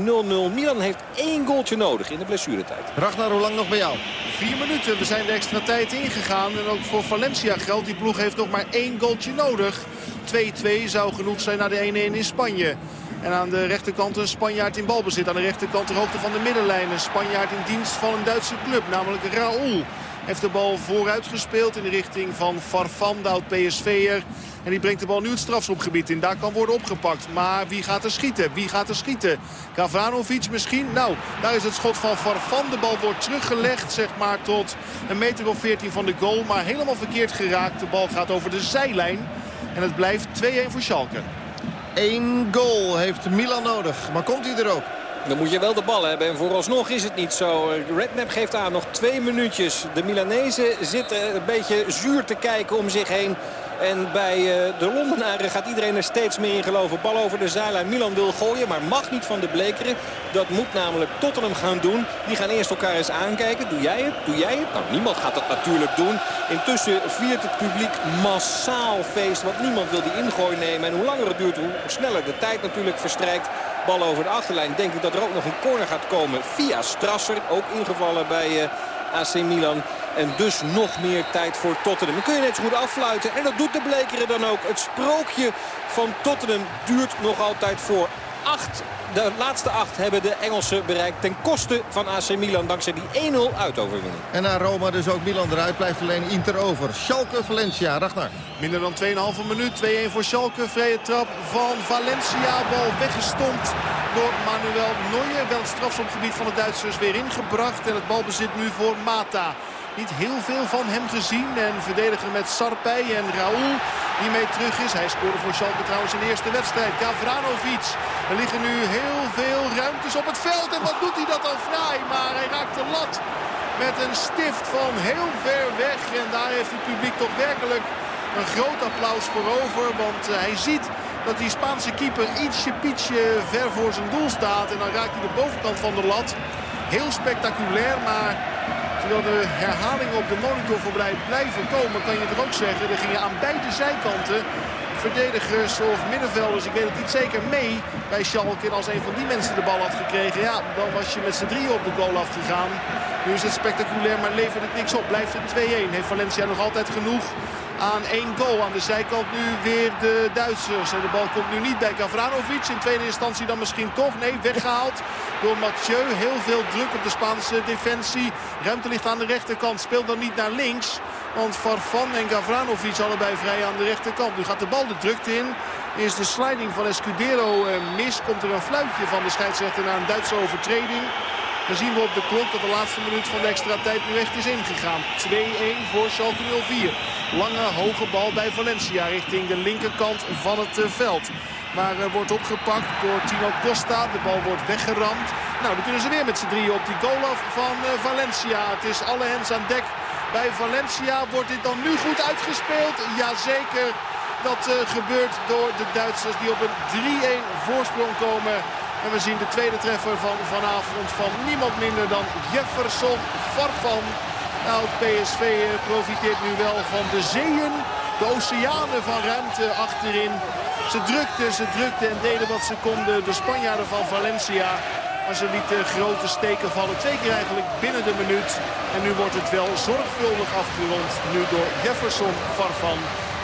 Milan heeft één goaltje nodig in de blessuretijd. Ragnar, hoe lang nog bij jou? Vier minuten. We zijn de extra tijd ingegaan. En ook voor Valencia geldt. Die ploeg heeft nog maar één goaltje nodig. 2-2 zou genoeg zijn naar de 1-1 in Spanje. En aan de rechterkant een Spanjaard in balbezit. Aan de rechterkant ter hoogte van de middenlijn. Een Spanjaard in dienst van een Duitse club, namelijk Raúl. Heeft de bal vooruit gespeeld in de richting van Farfan, de oud-PSV'er. En die brengt de bal nu het strafschopgebied in. Daar kan worden opgepakt. Maar wie gaat er schieten? Wie gaat er schieten? Kavanovic misschien? Nou, daar is het schot van Farfan. De bal wordt teruggelegd, zeg maar, tot een meter of 14 van de goal. Maar helemaal verkeerd geraakt. De bal gaat over de zijlijn. En het blijft 2-1 voor Schalke. Eén goal heeft Milan nodig. Maar komt hij er ook? Dan moet je wel de bal hebben. En vooralsnog is het niet zo. Redknapp geeft aan nog twee minuutjes. De Milanezen zitten een beetje zuur te kijken om zich heen. En bij eh, de Londenaren gaat iedereen er steeds meer in geloven. Bal over de zijlijn. Milan wil gooien, maar mag niet van de Blekeren. Dat moet namelijk Tottenham gaan doen. Die gaan eerst elkaar eens aankijken. Doe jij het? Doe jij het? Nou, niemand gaat dat natuurlijk doen. Intussen viert het publiek massaal feest. Want niemand wil die ingooi nemen. En hoe langer het duurt, hoe sneller de tijd natuurlijk verstrijkt. Bal over de achterlijn. Denk ik dat er ook nog een corner gaat komen via Strasser. Ook ingevallen bij... Uh, AC Milan. En dus nog meer tijd voor Tottenham. Dan kun je net zo goed affluiten. En dat doet de Blekeren dan ook. Het sprookje van Tottenham duurt nog altijd voor. Acht, de laatste acht hebben de Engelsen bereikt ten koste van AC Milan. Dankzij die 1-0 uitoverwinning. En naar Roma dus ook Milan eruit. Blijft alleen Inter over. Schalke, Valencia, Ragnar. Minder dan 2,5 minuut. 2-1 voor Schalke. Vrije trap van Valencia. Bal weggestompt door Manuel Neuer. Wel het strafschopgebied van de Duitsers weer ingebracht. En het balbezit nu voor Mata. Niet heel veel van hem gezien. En verdedigen met Sarpei en Raoul die mee terug is. Hij scoorde voor Schalke trouwens in de eerste wedstrijd. Gavranovic. Er liggen nu heel veel ruimtes op het veld. En wat doet hij dat dan fraai. Maar hij raakt de lat met een stift van heel ver weg. En daar heeft het publiek toch werkelijk een groot applaus voor over. Want eh, hij ziet dat die Spaanse keeper ietsje pietje ver voor zijn doel staat. En dan raakt hij de bovenkant van de lat. Heel spectaculair, maar terwijl de herhalingen op de monitor voorbij blijven komen... kan je toch ook zeggen, er gingen aan beide zijkanten verdedigers of middenvelders, ik weet het niet zeker, mee bij Schalke. Als een van die mensen de bal had gekregen, ja, dan was je met z'n drieën op de goal afgegaan. Nu is het spectaculair, maar levert het niks op. Blijft het 2-1. Heeft Valencia nog altijd genoeg aan één goal. Aan de zijkant nu weer de Duitsers. En de bal komt nu niet bij Gavranovic. In tweede instantie dan misschien toch. Nee, weggehaald door Mathieu. Heel veel druk op de Spaanse defensie. Ruimte ligt aan de rechterkant. Speelt dan niet naar links. Want Farfan en Gavranovic allebei vrij aan de rechterkant. Nu gaat de bal de drukte in. Is de sliding van Escudero eh, mis. Komt er een fluitje van de scheidsrechter naar een Duitse overtreding. Dan zien we op de klok dat de laatste minuut van de extra tijd nu echt is ingegaan. 2-1 voor Schalke 04. Lange hoge bal bij Valencia richting de linkerkant van het eh, veld. Maar uh, wordt opgepakt door Tino Costa. De bal wordt weggeramd. Nou, dan kunnen ze weer met z'n drieën op die goal af van uh, Valencia. Het is alle hens aan dek bij Valencia. Wordt dit dan nu goed uitgespeeld? Jazeker. Dat gebeurt door de Duitsers die op een 3-1 voorsprong komen. En we zien de tweede treffer van vanavond van niemand minder dan Jefferson Farfan. Nou, PSV profiteert nu wel van de zeeën, de oceanen van ruimte achterin. Ze drukten, ze drukten en deden wat ze konden. De Spanjaarden van Valencia. Maar ze lieten grote steken vallen. Twee keer eigenlijk binnen de minuut. En nu wordt het wel zorgvuldig afgerond. Nu door Jefferson Farfan.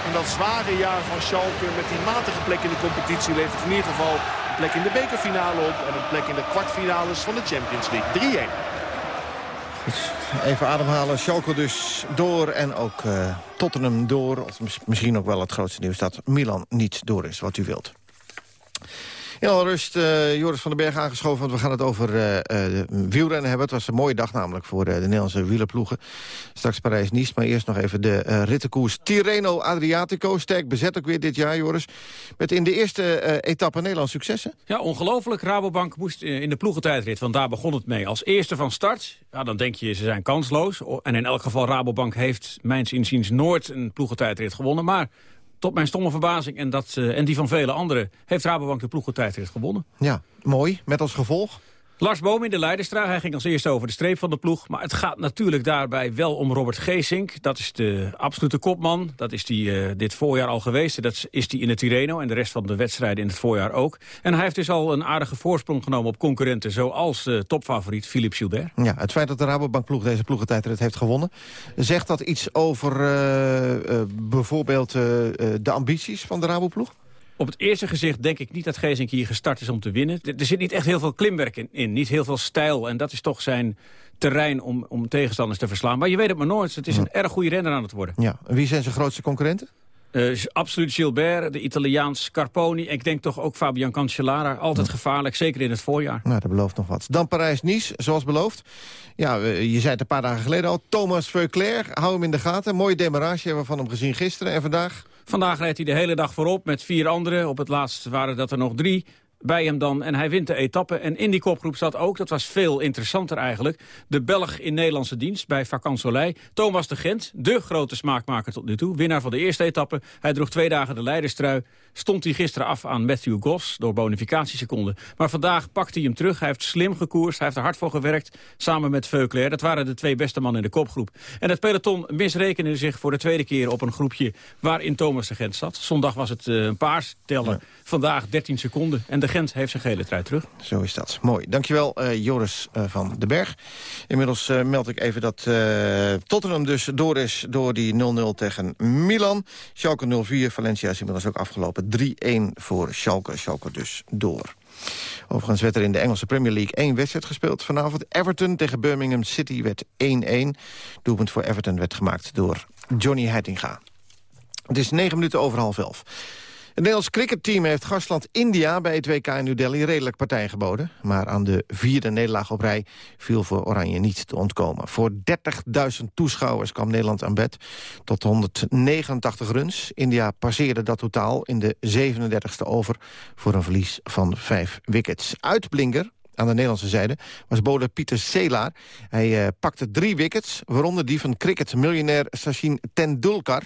En dat zware jaar van Schalke met die matige plek in de competitie levert in ieder geval een plek in de bekerfinale op. En een plek in de kwartfinales van de Champions League. 3-1. Even ademhalen. Schalke dus door en ook uh, Tottenham door. Of misschien ook wel het grootste nieuws dat Milan niet door is, wat u wilt. In alle rust, uh, Joris van den Berg aangeschoven, want we gaan het over uh, uh, wielrennen hebben. Het was een mooie dag namelijk voor de Nederlandse wielerploegen. Straks Parijs-Nice, maar eerst nog even de rittenkoers Tirreno Adriatico. Sterk bezet ook weer dit jaar, Joris. Met in de eerste etappe Nederland successen. Ja, ongelooflijk. Rabobank moest in de ploegentijdrit, want daar begon het mee. Als eerste van start, ja, dan denk je ze zijn kansloos. En in elk geval, Rabobank heeft mijns inziens nooit een ploegentijdrit gewonnen. Maar tot mijn stomme verbazing en, dat, uh, en die van vele anderen... heeft Rabobank de ploegentijdrit gewonnen. Ja, mooi. Met als gevolg? Lars Boom in de leiderstraat. Hij ging als eerste over de streep van de ploeg. Maar het gaat natuurlijk daarbij wel om Robert Geesink. Dat is de absolute kopman. Dat is die uh, dit voorjaar al geweest. Dat is die in het Tirreno en de rest van de wedstrijden in het voorjaar ook. En hij heeft dus al een aardige voorsprong genomen op concurrenten... zoals de topfavoriet Philippe Gilbert. Ja, het feit dat de Rabobank-ploeg deze ploegentijdrit heeft gewonnen... zegt dat iets over uh, bijvoorbeeld de ambities van de Raboploeg? Op het eerste gezicht denk ik niet dat Geesink hier gestart is om te winnen. Er zit niet echt heel veel klimwerk in, in, niet heel veel stijl. En dat is toch zijn terrein om, om tegenstanders te verslaan. Maar je weet het maar nooit. Het is een erg goede renner aan het worden. Ja. En wie zijn zijn grootste concurrenten? Uh, absoluut Gilbert, de Italiaans Scarponi. Ik denk toch ook Fabian Cancellara. Altijd gevaarlijk, zeker in het voorjaar. Nou, dat belooft nog wat. Dan Parijs-Nice, zoals beloofd. Ja, je zei het een paar dagen geleden al. Thomas Veuclair, hou hem in de gaten. Mooie demarage hebben we van hem gezien gisteren. En vandaag? Vandaag rijdt hij de hele dag voorop met vier anderen. Op het laatst waren dat er nog drie bij hem dan. En hij wint de etappe. En in die kopgroep zat ook, dat was veel interessanter eigenlijk... de Belg in Nederlandse dienst bij Soleil. Thomas de Gent, de grote smaakmaker tot nu toe. Winnaar van de eerste etappe. Hij droeg twee dagen de leiderstrui. Stond hij gisteren af aan Matthew Goss door bonificatieseconden. Maar vandaag pakt hij hem terug. Hij heeft slim gekoerst. Hij heeft er hard voor gewerkt. Samen met Veuclair. Dat waren de twee beste mannen in de kopgroep. En het peloton misrekende zich voor de tweede keer op een groepje... waarin Thomas de Gent zat. Zondag was het uh, een paars tellen. Vandaag 13 seconden. En de Gent heeft zijn gele trui terug. Zo is dat. Mooi. Dankjewel, uh, Joris uh, van den Berg. Inmiddels meld ik even dat Tottenham dus door is door die 0-0 tegen Milan. Schalke 0-4. Valencia is inmiddels ook afgelopen. 3-1 voor Schalke. Schalke dus door. Overigens werd er in de Engelse Premier League één wedstrijd gespeeld vanavond. Everton tegen Birmingham City werd 1-1. Doelpunt voor Everton werd gemaakt door Johnny Heitinga. Het is negen minuten over half elf. Nederlands cricketteam heeft gastland India bij het WK in New Delhi redelijk partij geboden. Maar aan de vierde nederlaag op rij viel voor Oranje niet te ontkomen. Voor 30.000 toeschouwers kwam Nederland aan bed tot 189 runs. India passeerde dat totaal in de 37e over voor een verlies van vijf wickets. Uitblinker aan de Nederlandse zijde was bowler Pieter Selaar. Hij uh, pakte drie wickets, waaronder die van cricket-miljonair Sachin Tendulkar.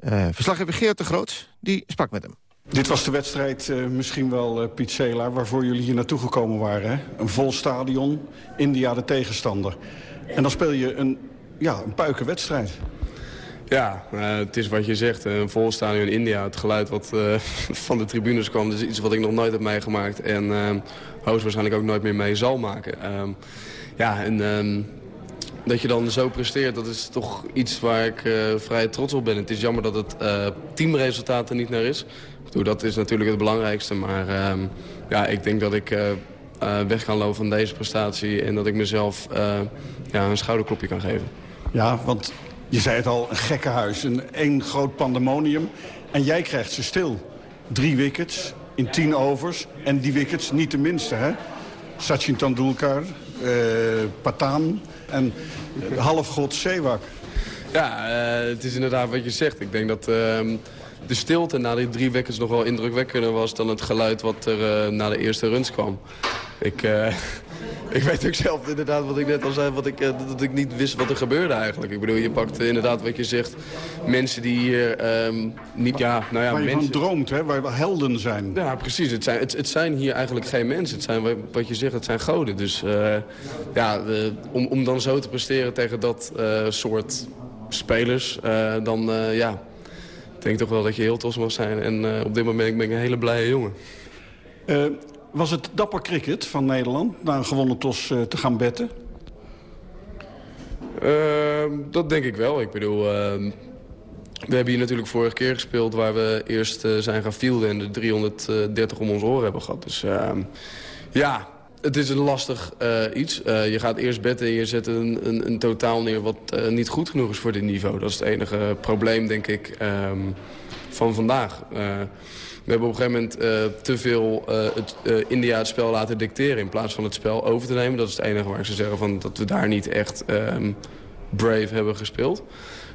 Uh, verslaggever Geert de Groot, die sprak met hem. Dit was de wedstrijd, uh, misschien wel uh, Piet Selaar, waarvoor jullie hier naartoe gekomen waren. Hè? Een vol stadion, India de tegenstander. En dan speel je een, ja, een puikenwedstrijd. Ja, uh, het is wat je zegt. Een vol stadion in India. Het geluid wat (laughs) van de tribunes kwam, is iets wat ik nog nooit heb meegemaakt. En uh, hoogstwaarschijnlijk ook nooit meer mee zal maken. Um, ja, en um, dat je dan zo presteert, dat is toch iets waar ik vrij trots op ben. Het is jammer dat het teamresultaat er niet naar is. Dat is natuurlijk het belangrijkste. Maar um, ja, ik denk dat ik weg kan lopen van deze prestatie. En dat ik mezelf ja, een schouderklopje kan geven. Ja, want je zei het al, een gekke huis. Een één groot pandemonium. En jij krijgt ze stil. Drie wickets in tien overs. En die wickets niet de minste, hè? Sachin Tendulkar, uh, Patan en uh, halfgod Sewak. Ja, uh, het is inderdaad wat je zegt. Ik denk dat de stilte na die drie wickets nog wel indrukwekkender was... dan het geluid wat er na de eerste runs kwam. Ik, (laughs) ik weet ook zelf inderdaad wat ik net al zei, wat ik, dat ik niet wist wat er gebeurde eigenlijk. Ik bedoel, je pakt inderdaad wat je zegt, mensen die hier um, niet, ja, nou ja, Waar je mensen... van droomt, hè, waar helden zijn. Ja, precies. Het zijn, het, het zijn hier eigenlijk geen mensen. Het zijn, wat je zegt, het zijn goden. Dus ja, om, om dan zo te presteren tegen dat soort spelers, dan ja, ik denk toch wel dat je heel trots mag zijn. En op dit moment ben ik een hele blije jongen. Was het dapper cricket van Nederland na een gewonnen tos uh, te gaan betten? Uh, dat denk ik wel. Ik bedoel, uh, we hebben hier natuurlijk vorige keer gespeeld... waar we eerst uh, zijn gaan fielden en de 330 om ons oren hebben gehad. Dus ehm, ja, het is een lastig iets. je gaat eerst betten en je zet een, een, een totaal neer... wat niet goed genoeg is voor dit niveau. Dat is het enige probleem, denk ik, um, van vandaag. We hebben op een gegeven moment te veel het, India het spel laten dicteren... in plaats van het spel over te nemen. Dat is het enige waar ik zou zeggen van, dat we daar niet echt um, brave hebben gespeeld.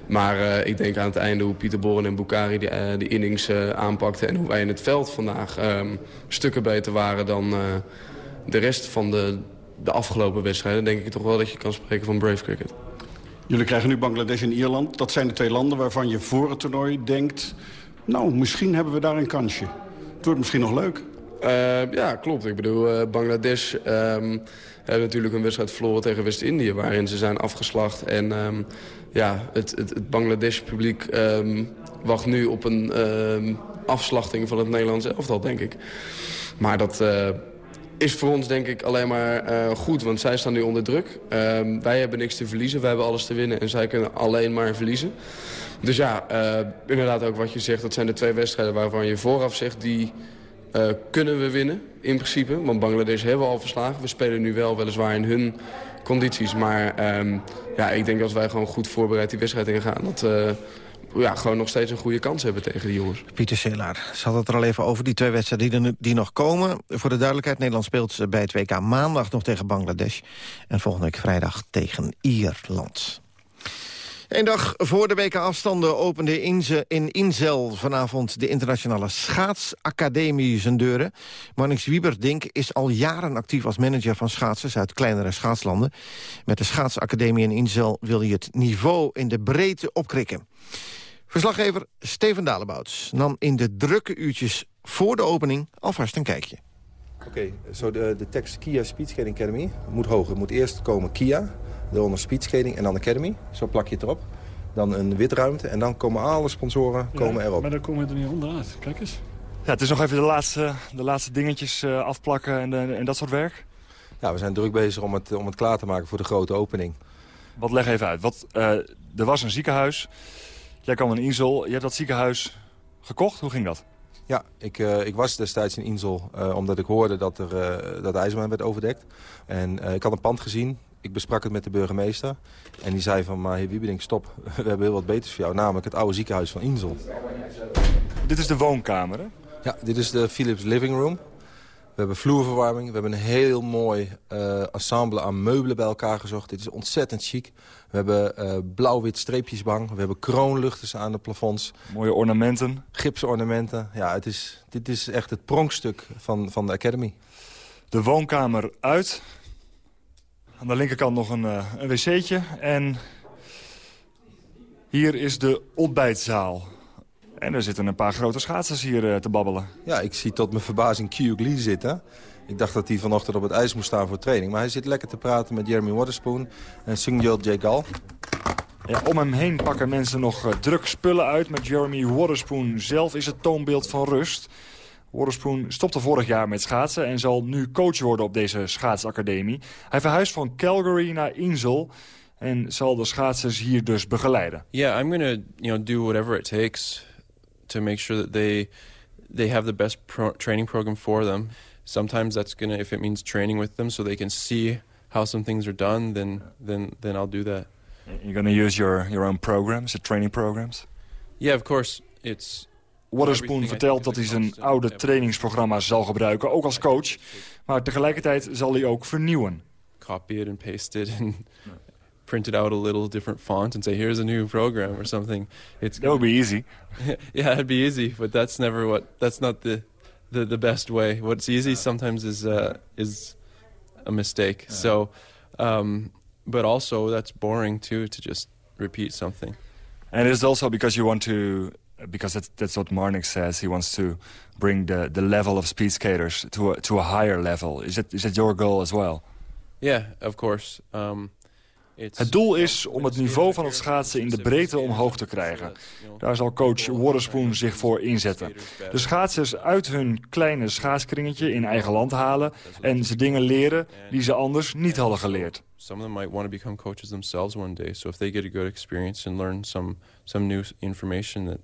Maar ik denk aan het einde hoe Pieter Boren en Bukari die, die innings aanpakten... en hoe wij in het veld vandaag um, stukken beter waren dan de rest van de, de afgelopen wedstrijden... denk ik toch wel dat je kan spreken van brave cricket. Jullie krijgen nu Bangladesh en Ierland. Dat zijn de twee landen waarvan je voor het toernooi denkt... Nou, misschien hebben we daar een kansje. Het wordt misschien nog leuk. Uh, ja, klopt. Ik bedoel, uh, Bangladesh um, hebben natuurlijk een wedstrijd verloren tegen West-Indië... waarin ze zijn afgeslacht. En um, ja, het, het, het Bangladesh-publiek um, wacht nu op een afslachting van het Nederlands elftal, denk ik. Maar dat uh, is voor ons denk ik alleen maar goed, want zij staan nu onder druk. wij hebben niks te verliezen, wij hebben alles te winnen... en zij kunnen alleen maar verliezen. Dus ja, uh, inderdaad ook wat je zegt. Dat zijn de twee wedstrijden waarvan je vooraf zegt... die uh, kunnen we winnen, in principe. Want Bangladesh hebben we al verslagen. We spelen nu wel weliswaar in hun condities. Maar um, ja, ik denk als wij gewoon goed voorbereid die wedstrijd ingaan... dat uh, ja, gewoon nog steeds een goede kans hebben tegen die jongens. Pieter Selaar, ze had het er al even over, die twee wedstrijden die, die nog komen. Voor de duidelijkheid, Nederland speelt bij het WK maandag nog tegen Bangladesh. En volgende week vrijdag tegen Ierland. Een dag voor de weken afstanden opende Inze in Inzel vanavond de internationale schaatsacademie zijn deuren. Marnix Wieberdink is al jaren actief als manager van schaatsers uit kleinere schaatslanden. Met de schaatsacademie in Inzel wil hij het niveau in de breedte opkrikken. Verslaggever Steven Dalebouts nam in de drukke uurtjes voor de opening alvast een kijkje. Oké, zo de tekst Kia Speedskating Academy moet hoger. moet eerst komen Kia, Daaronder speedskating en dan Academy. Zo plak je het erop. Dan een witruimte en dan komen alle sponsoren komen ja, erop. Maar dan komen we er niet onderuit. Kijk eens. Ja, het is nog even de laatste, de laatste dingetjes uh, afplakken en, de, en dat soort werk. Ja, we zijn druk bezig om het, om het klaar te maken voor de grote opening. Wat leg even uit. Wat, uh, er was een ziekenhuis. Jij kwam in Insel. Je hebt dat ziekenhuis gekocht. Hoe ging dat? Ja, ik, uh, ik was destijds in Insel uh, omdat ik hoorde dat, er, uh, dat de IJsselman werd overdekt. En ik had een pand gezien ik besprak het met de burgemeester. En die zei van, maar heer Wiebeding, stop. (laughs) We hebben heel wat beters voor jou. Namelijk het oude ziekenhuis van Insel. Dit is de woonkamer, hè? Ja, dit is de Philips Living Room. We hebben vloerverwarming. We hebben een heel mooi uh, ensemble aan meubelen bij elkaar gezocht. Dit is ontzettend chic. We hebben uh, blauw-wit streepjesbang. We hebben kroonluchters aan de plafonds. Mooie ornamenten. Gipsornamenten. Ja, het is, dit is echt het pronkstuk van, van de Academy. De woonkamer uit. Aan de linkerkant nog een, uh, een wc'tje. En hier is de ontbijtzaal. En er zitten een paar grote schaatsers hier uh, te babbelen. Ja, ik zie tot mijn verbazing Kyuk Lee zitten. Ik dacht dat hij vanochtend op het ijs moest staan voor training. Maar hij zit lekker te praten met Jeremy Waterspoon en Sungjul Jegal. Ja, om hem heen pakken mensen nog uh, druk spullen uit. Met Jeremy Waterspoon zelf is het toonbeeld van rust. Waterspoon stopte vorig jaar met schaatsen en zal nu coach worden op deze schaatsacademie. Hij verhuist van Calgary naar Insel en zal de schaatsers hier dus begeleiden. Yeah, I'm to you know do whatever it takes to make sure that they they have the best pro training program for them. Sometimes that's gonna if it means training with them so they can see how some things are done, then then then I'll do that. You're gonna use your your own programs, the training programs. Yeah, of course. It's Waterspoon vertelt dat hij zijn oude trainingsprogramma's zal gebruiken, ook als coach. Maar tegelijkertijd zal hij ook vernieuwen. Copy it and paste it and (laughs) print it out a little different font and say, here's a new program or something. It's that would be easy. (laughs) yeah, it'd be easy, but that's never what, that's not the, the, the best way. What's easy sometimes is, uh, is a mistake. So, um, but also that's boring too, to just repeat something. And it's also because you want to because that's, that's what Marnik says. He wants to bring the, the level of speed skaters to a, to a higher level. Is that, is that your goal as well? Yeah, of course. Um, het doel is om het niveau van het schaatsen in de breedte omhoog te krijgen. Daar zal coach Waterspoon zich voor inzetten. De schaatsers uit hun kleine schaatskringetje in eigen land halen... en ze dingen leren die ze anders niet hadden geleerd. Some of them might want to become coaches themselves one day. So if they get a good experience and learn some, some new information... that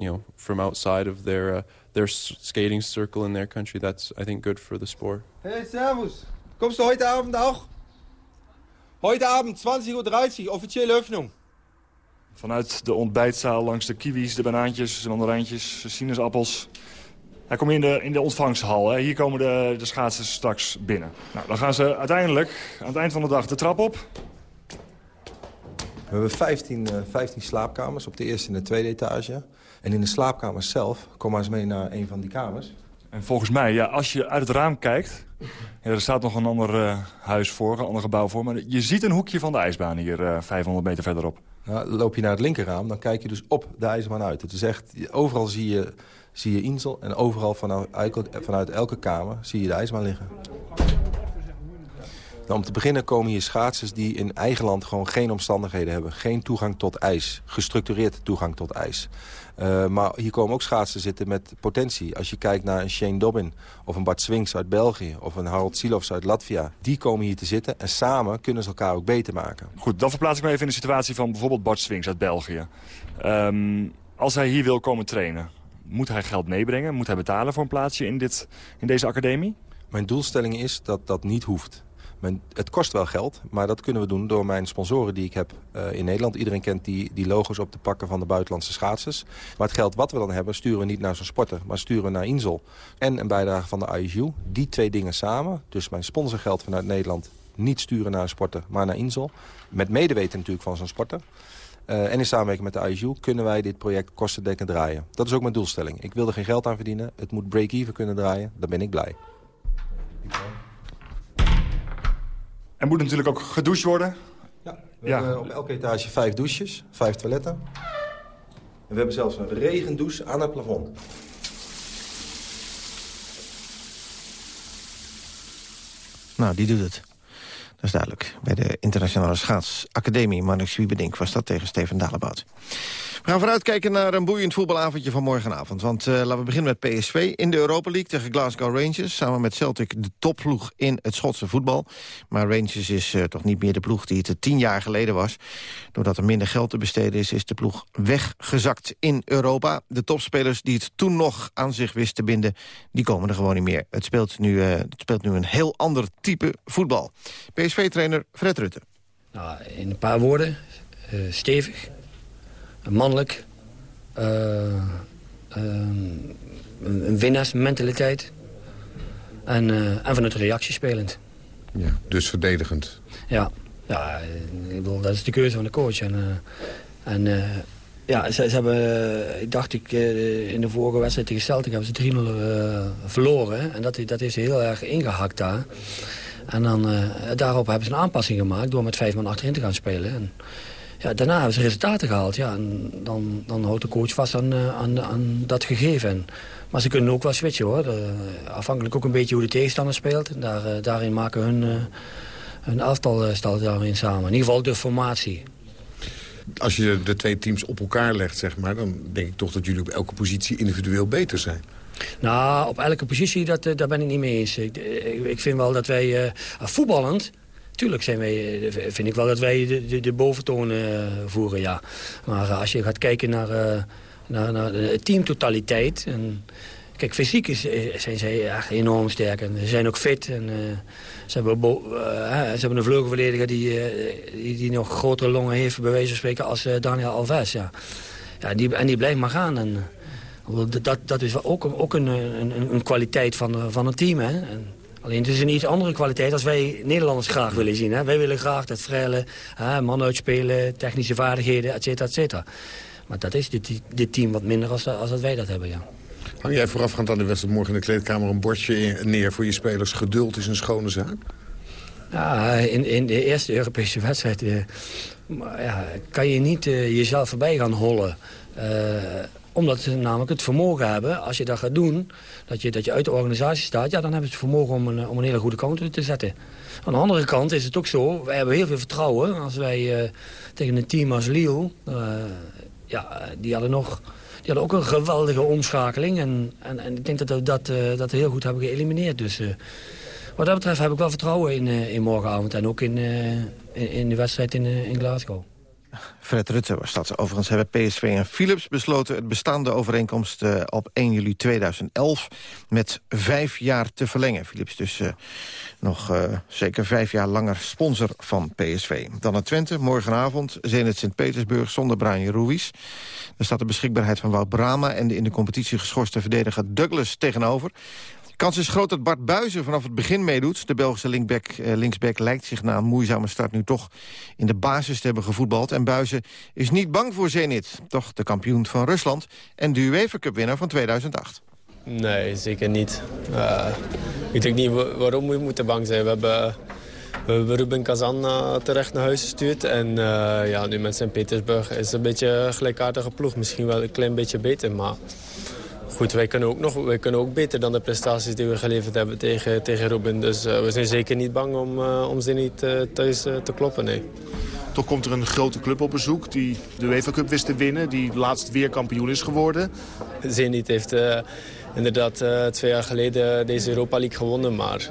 you know, from outside of their, uh, their skating circle in their country... that's, I think, good for the sport. Hey, servus. Kommst du heute Abend auch? Heute Abend, 20.30 Uhr, officiële öffnung. Vanuit de ontbijtzaal langs de kiwis, de banaantjes, de mandarijntjes, de sinaasappels. Hij komt in de, in de ontvangsthal. Hè. Hier komen de, de schaatsers straks binnen. Nou, dan gaan ze uiteindelijk aan het eind van de dag de trap op. We hebben 15, uh, 15 slaapkamers op de eerste en de tweede etage. En in de slaapkamers zelf, kom maar eens mee naar een van die kamers. En volgens mij, ja, als je uit het raam kijkt... Ja, er staat nog een ander uh, huis voor, een ander gebouw voor... maar je ziet een hoekje van de ijsbaan hier uh, 500 meter verderop. Nou, loop je naar het linkerraam, dan kijk je dus op de ijsbaan uit. Het is echt, overal zie je, zie je Insel en overal vanuit, vanuit elke kamer zie je de ijsbaan liggen. Nou, om te beginnen komen hier schaatsers die in eigen land gewoon geen omstandigheden hebben. Geen toegang tot ijs, gestructureerd toegang tot ijs. Uh, maar hier komen ook schaatsers zitten met potentie. Als je kijkt naar een Shane Dobbin of een Bart Swings uit België... of een Harold Silovs uit Latvia. Die komen hier te zitten en samen kunnen ze elkaar ook beter maken. Goed, dan verplaats ik me even in de situatie van bijvoorbeeld Bart Swings uit België. Um, als hij hier wil komen trainen, moet hij geld meebrengen? Moet hij betalen voor een plaatsje in, dit, in deze academie? Mijn doelstelling is dat dat niet hoeft. Het kost wel geld, maar dat kunnen we doen door mijn sponsoren die ik heb uh, in Nederland. Iedereen kent die, die logo's op te pakken van de buitenlandse schaatsers. Maar het geld wat we dan hebben, sturen we niet naar zo'n sporter, maar sturen we naar Insel. En een bijdrage van de ISU. Die twee dingen samen, dus mijn sponsorgeld vanuit Nederland... niet sturen naar een sporter, maar naar Insel. Met medeweten natuurlijk van zo'n sporter. Uh, en in samenwerking met de ISU kunnen wij dit project kostendekkend draaien. Dat is ook mijn doelstelling. Ik wil er geen geld aan verdienen. Het moet break-even kunnen draaien. Dan ben ik blij. Er moet natuurlijk ook gedoucht worden. Ja, we ja. hebben op elke etage vijf douches, vijf toiletten. En we hebben zelfs een regendouche aan het plafond. Nou, die doet het. Dat is duidelijk. Bij de Internationale Schaatsacademie Marnix Wiebedink was dat tegen Steven Dalebout. We gaan vooruitkijken naar een boeiend voetbalavondje van morgenavond. Want uh, laten we beginnen met PSV in de Europa League tegen Glasgow Rangers. Samen met Celtic de topploeg in het Schotse voetbal. Maar Rangers is uh, toch niet meer de ploeg die het tien jaar geleden was. Doordat er minder geld te besteden is, is de ploeg weggezakt in Europa. De topspelers die het toen nog aan zich wisten te binden, die komen er gewoon niet meer. Het speelt nu, uh, het speelt nu een heel ander type voetbal. PSV-trainer Fred Rutte. Nou, in een paar woorden, stevig, mannelijk. Uh, uh, een, winnaarsmentaliteit. En, uh, en vanuit reactie spelend. Ja, dus verdedigend. Ja, ja ik bedoel, dat is de keuze van de coach. En, en ja, ze, ze, hebben, ik dacht ik, in de vorige wedstrijd tegen Celtic hebben ze 3-0 verloren. En dat, dat is heel erg ingehakt daar. En dan, daarop hebben ze een aanpassing gemaakt door met vijf man achterin te gaan spelen. En, ja, daarna hebben ze resultaten gehaald. Ja, en dan, dan houdt de coach vast aan, aan, aan dat gegeven. Maar ze kunnen ook wel switchen hoor. afhankelijk ook een beetje hoe de tegenstander speelt. Daar, daarin maken hun, hun elftal stel daarin samen. In ieder geval de formatie. Als je de twee teams op elkaar legt, zeg maar, dan denk ik toch dat jullie op elke positie individueel beter zijn. Nou, op elke positie, dat, daar ben ik niet mee eens. Ik, ik vind wel dat wij uh, voetballend... Tuurlijk zijn wij, vind ik wel dat wij de, de, boventoon uh, voeren, ja. Maar als je gaat kijken naar naar, naar de teamtotaliteit. En, kijk, fysiek zijn zij echt enorm sterk. En ze zijn ook fit. En, ze, hebben ze hebben een vleugelverdediger die, die, die, nog grotere longen heeft, bij wijze van spreken, als Daniel Alves. Ja. Ja, die, en die blijft maar gaan. En, dat, dat is ook, ook een, een, een kwaliteit van, van een team. Hè. En, Alleen het is een iets andere kwaliteit als wij Nederlanders graag willen zien. Hè. Wij willen graag dat frelle, man uitspelen, technische vaardigheden, et cetera, et cetera. Maar dat is dit, dit team wat minder als, als dat wij dat hebben, ja. Hang jij voorafgaand aan de wedstrijd morgen in de kleedkamer een bordje neer voor je spelers? Geduld is een schone zaak? Ja, in, in de eerste Europese wedstrijd uh, ja, kan je niet uh, jezelf voorbij gaan hollen. Uh, omdat ze namelijk het vermogen hebben, als je dat gaat doen... dat je, dat je uit de organisatie staat... ja, dan hebben ze het vermogen om een, om een hele goede counter te zetten. Aan de andere kant is het ook zo, wij hebben heel veel vertrouwen... als wij tegen een team als Lille ja, die hadden nog... Die hadden ook een geweldige omschakeling. En, en, en ik denk dat we dat, uh, dat heel goed hebben geëlimineerd. Dus wat dat betreft heb ik wel vertrouwen in, in morgenavond. En ook in, in, in, de wedstrijd in, in Glasgow. Fred Rutte was dat. Overigens hebben PSV en Philips besloten... het bestaande overeenkomst uh, op 1 juli 2011 met vijf jaar te verlengen. Philips dus uh, nog uh, zeker vijf jaar langer sponsor van PSV. Dan het Twente, morgenavond, Zenit Sint-Petersburg zonder Brian Ruiz. Er staat de beschikbaarheid van Wout Brama... en de in de competitie geschorste verdediger Douglas tegenover. Kans is groot dat Bart Buizen vanaf het begin meedoet. De Belgische eh, linksback lijkt zich na een moeizame start nu toch in de basis te hebben gevoetbald. En Buizen is niet bang voor Zenit. Toch de kampioen van Rusland en de UEFA Cup winnaar van 2008. Nee, zeker niet. Uh, ik denk niet waarom we moeten bang zijn. We hebben, we hebben Ruben Kazan uh, terecht naar huis gestuurd. En uh, ja, nu met Sint-Petersburg is het een beetje een gelijkaardige ploeg. Misschien wel een klein beetje beter, maar goed, wij kunnen, ook nog, wij kunnen ook beter dan de prestaties die we geleverd hebben tegen, tegen Robin. Dus uh, we zijn zeker niet bang om, uh, om ze niet uh, thuis te kloppen, nee. Toch komt er een grote club op bezoek die de UEFA Cup wist te winnen. Die laatst weer kampioen is geworden. Zenit heeft inderdaad twee jaar geleden deze Europa League gewonnen. Maar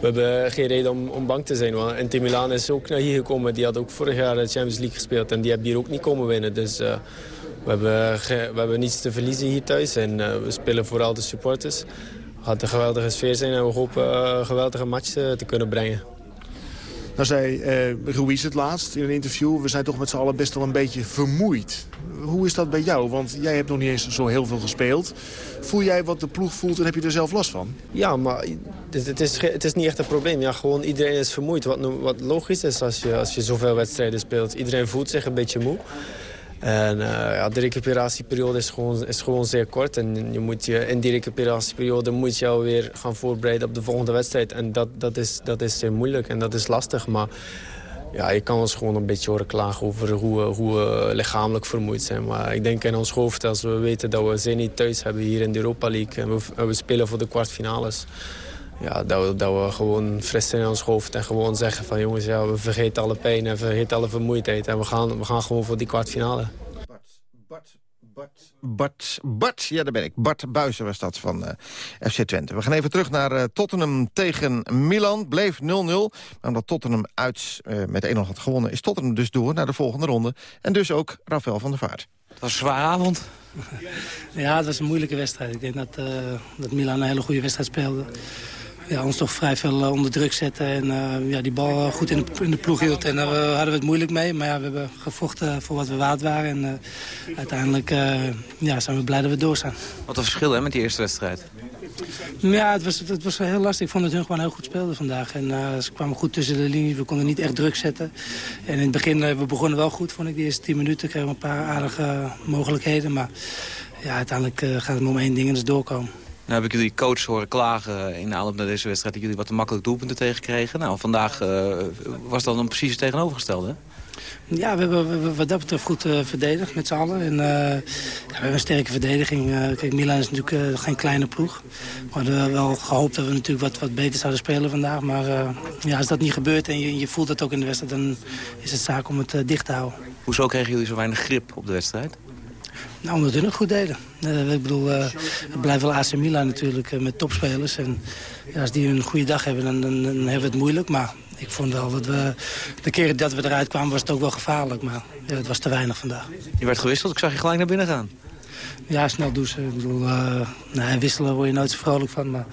we hebben geen reden om, om bang te zijn. Want Inter Milan is ook naar hier gekomen. Die had ook vorig jaar de Champions League gespeeld. En die hebben hier ook niet komen winnen. Dus we hebben, we hebben niets te verliezen hier thuis en uh, we spelen vooral de supporters. Het gaat een geweldige sfeer zijn en we hopen een geweldige match te kunnen brengen. Nou zei uh, Ruiz het laatst in een interview, we zijn toch met z'n allen best wel een beetje vermoeid. Hoe is dat bij jou? Want jij hebt nog niet eens zo heel veel gespeeld. Voel jij wat de ploeg voelt en heb je er zelf last van? Ja, maar het is, het is niet echt een probleem. Ja, gewoon iedereen is vermoeid. Wat, wat logisch is als je, als je zoveel wedstrijden speelt. Iedereen voelt zich een beetje moe. En uh, ja, de recuperatieperiode is gewoon, is gewoon zeer kort. En je moet je, in die recuperatieperiode moet je alweer gaan voorbereiden op de volgende wedstrijd. En dat, dat, is, dat is zeer moeilijk en dat is lastig. Maar ja, je kan ons gewoon een beetje horen klagen over hoe, hoe we lichamelijk vermoeid zijn. Maar ik denk in ons hoofd, als we weten dat we ze niet thuis hebben hier in de Europa League... en we, we spelen voor de kwartfinales ja, dat, we, dat we gewoon fris zijn in ons hoofd en gewoon zeggen van jongens, ja, we vergeten alle pijn en vergeten alle vermoeidheid. En we gaan, we gaan gewoon voor die kwartfinale. Bart, Bart, Bart, Bart, ja daar ben ik. Bart Buizen was dat van uh, eh, FC Twente. We gaan even terug naar uh, Tottenham tegen Milan. Bleef 0-0, maar omdat Tottenham uit uh, met 1-0 had gewonnen... is Tottenham dus door naar de volgende ronde. En dus ook Rafael van der Vaart. Het was een zware avond. ja, het was een moeilijke wedstrijd. Ik denk dat, dat Milan een hele goede wedstrijd speelde. Ja, ons toch vrij veel eh, onder druk zetten. En uh, ja, die bal goed in de, in de ploeg hield. En daar uh, hadden we het moeilijk mee. Maar ja, we hebben gevochten voor wat we waard waren. En uh, uiteindelijk ja, zijn we blij dat we door zijn. Wat een verschil hè, met die eerste wedstrijd. Ja, het was, het was heel lastig. Ik vond dat hun gewoon heel goed speelden vandaag. En uh, ze kwamen goed tussen de linie. We konden niet echt druk zetten. En in het begin, uh, we begonnen wel goed, vond ik. De eerste tien minuten kregen we een paar aardige mogelijkheden. Maar ja, uiteindelijk uh, gaat het om één ding en dat is doorkomen. Nou heb ik jullie coach horen klagen in de aanloop naar deze wedstrijd... dat jullie wat te makkelijk doelpunten tegenkregen. Nou, vandaag was dat dan precies het tegenovergestelde, ja, we hebben, we hebben wat dat betreft goed uh, verdedigd met z'n allen. En, uh, ja, we hebben een sterke verdediging. Uh, kijk, Milan is natuurlijk geen kleine ploeg. We hadden wel gehoopt dat we natuurlijk wat, wat beter zouden spelen vandaag. Maar ja, als dat niet gebeurt en je, je voelt het ook in de wedstrijd... dan is het zaak om het dicht te houden. Hoezo kregen jullie zo weinig grip op de wedstrijd? Nou, omdat hun het goed deden. ik bedoel, het blijft wel AC Milan natuurlijk met topspelers. En ja, als die een goede dag hebben, dan, dan, dan hebben we het moeilijk. Maar ik vond wel dat we, de keren dat we eruit kwamen was het ook wel gevaarlijk. Maar ja, het was te weinig vandaag. Je werd gewisseld, ik zag je gelijk naar binnen gaan. Ja, snel douchen. Ik bedoel, uh, nou, wisselen word je nooit zo vrolijk van. Maar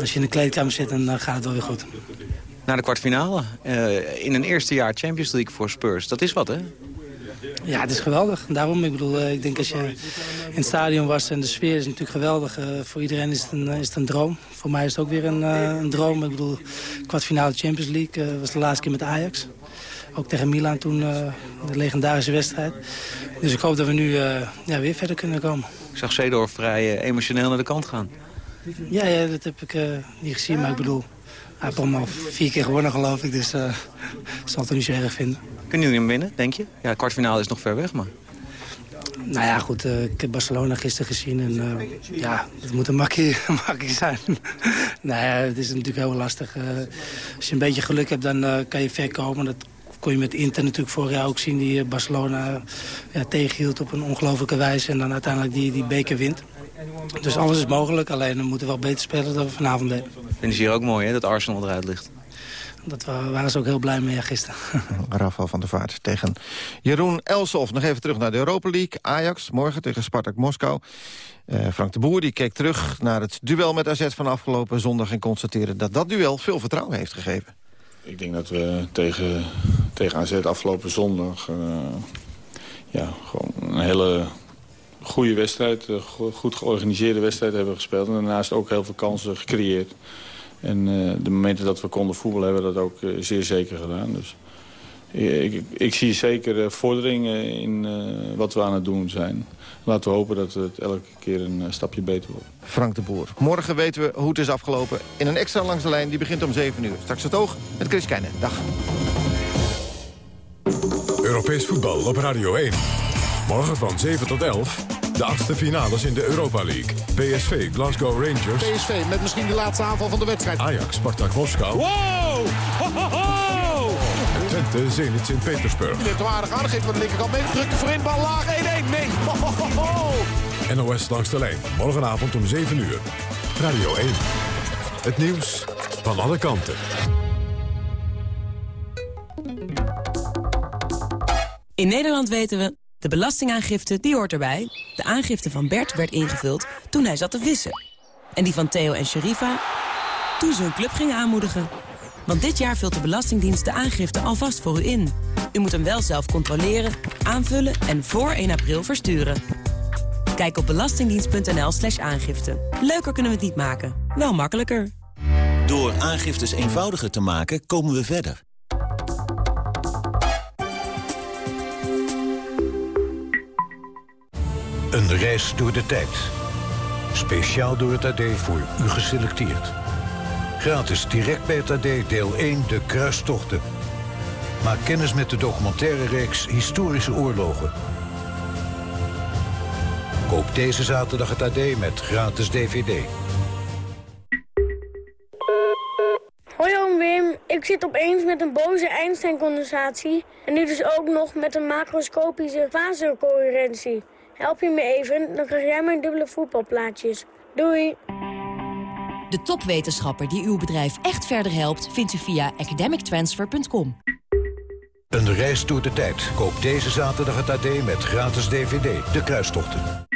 als je in de kleedkamer zit, dan gaat het wel weer goed. Naar de kwartfinale. Uh, in een eerste jaar Champions League voor Spurs. Dat is wat, hè? Ja, het is geweldig. Daarom, ik bedoel, ik denk als je in het stadion was en de sfeer is natuurlijk geweldig. Uh, voor iedereen is het, een, is het een droom. Voor mij is het ook weer een, uh, een droom. Ik bedoel, kwartfinale Champions League uh, was de laatste keer met Ajax. Ook tegen Milan toen, de legendarische wedstrijd. Dus ik hoop dat we nu ja, weer verder kunnen komen. Ik zag Zeedorf vrij emotioneel naar de kant gaan. Ja, ja dat heb ik niet gezien, maar ik bedoel... Hij heeft allemaal vier keer gewonnen, geloof ik. Dus uh, zal het er niet zo erg vinden. Kunnen jullie hem winnen, denk je? Ja, kwartfinale is nog ver weg, maar... Nou ja, goed, uh, ik heb Barcelona gisteren gezien en uh, ja, het moet een makkie, (laughs) makkie zijn. (laughs) nou ja, het is natuurlijk heel lastig. Als je een beetje geluk hebt, dan kan je ver komen. Dat kon je met Inter natuurlijk vorig jaar ook zien, die Barcelona ja, tegenhield op een ongelofelijke wijze. En dan uiteindelijk die, die beker wint. Dus alles is mogelijk, alleen we moeten wel beter spelen dan we vanavond deden. Vinden ze hier ook mooi, hè, dat Arsenal eruit ligt? Dat waren ze ook heel blij mee gisteren. (laughs) Rafael van der Vaart tegen Jeroen Elsof. Nog even terug naar de Europa League. Ajax morgen tegen Spartak Moskou. Uh, Frank de Boer die keek terug naar het duel met AZ van afgelopen zondag... en constateerde dat dat duel veel vertrouwen heeft gegeven. Ik denk dat we tegen, tegen AZ afgelopen zondag... Uh, ja, gewoon een hele goede wedstrijd, uh, goed georganiseerde wedstrijd hebben gespeeld. En daarnaast ook heel veel kansen gecreëerd. En uh, de momenten dat we konden voetballen hebben we dat ook zeer zeker gedaan. Dus ik, ik, zie zeker vordering in wat we aan het doen zijn. Laten we hopen dat het elke keer een stapje beter wordt. Frank de Boer. Morgen weten we hoe het is afgelopen. In een extra langs de lijn, die begint om 7 uur. Straks het oog met Chris Keijnen. Dag. Europees voetbal op Radio 1. Morgen van 7 tot 11. De achtste finales in de Europa League. PSV, Glasgow Rangers. PSV met misschien de laatste aanval van de wedstrijd. Ajax, Spartak Moskou. Wow! (laughs) Ho, ho, ho! Twente, Zenit Sint-Petersburg. Die heeft waardig aangegeven van de linkerkant. Mee drukken voorin, bal laag 1-1. Nee. Ho, NOS langs de lijn. Morgenavond om 7 uur. Radio 1. Het nieuws van alle kanten. In Nederland weten we, de belastingaangifte die hoort erbij. De aangifte van Bert werd ingevuld toen hij zat te vissen. En die van Theo en Sherifa toen ze hun club gingen aanmoedigen. Want dit jaar vult de Belastingdienst de aangifte alvast voor u in. U moet hem wel zelf controleren, aanvullen en voor 1 april versturen. Kijk op belastingdienst.nl slash aangifte. Leuker kunnen we het niet maken, wel makkelijker. Door aangiftes eenvoudiger te maken komen we verder. Een reis door de tijd. Speciaal door het AD voor u geselecteerd. Gratis direct bij het AD deel 1 De Kruistochten. Maak kennis met de documentaire reeks Historische Oorlogen. Koop deze zaterdag het AD met gratis DVD. Hoi oom Wim, ik zit opeens met een boze Einstein-condensatie... en nu dus ook nog met een macroscopische fasecoherentie. Help je me even, dan krijg jij mijn dubbele voetbalplaatjes. Doei! De topwetenschapper die uw bedrijf echt verder helpt... vindt u via academictransfer.com. Een reis door de tijd. Koop deze zaterdag het AD met gratis DVD. De Kruistochten.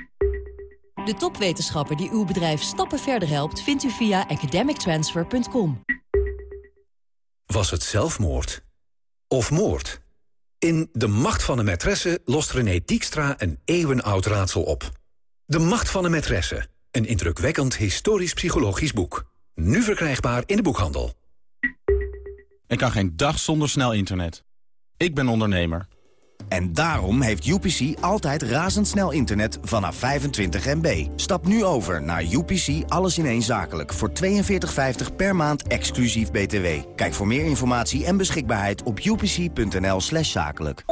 De topwetenschapper die uw bedrijf stappen verder helpt... vindt u via academictransfer.com. Was het zelfmoord? Of moord? In De Macht van een Maîtresse lost René Diekstra een eeuwenoud raadsel op. De Macht van een Maîtresse. Een indrukwekkend historisch-psychologisch boek. Nu verkrijgbaar in de boekhandel. Ik kan geen dag zonder snel internet. Ik ben ondernemer. En daarom heeft UPC altijd razendsnel internet vanaf 25 MB. Stap nu over naar UPC Alles in één Zakelijk voor 42,50 per maand exclusief BTW. Kijk voor meer informatie en beschikbaarheid op upc.nl slash zakelijk.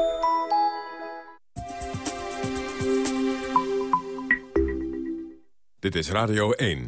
Dit is Radio 1.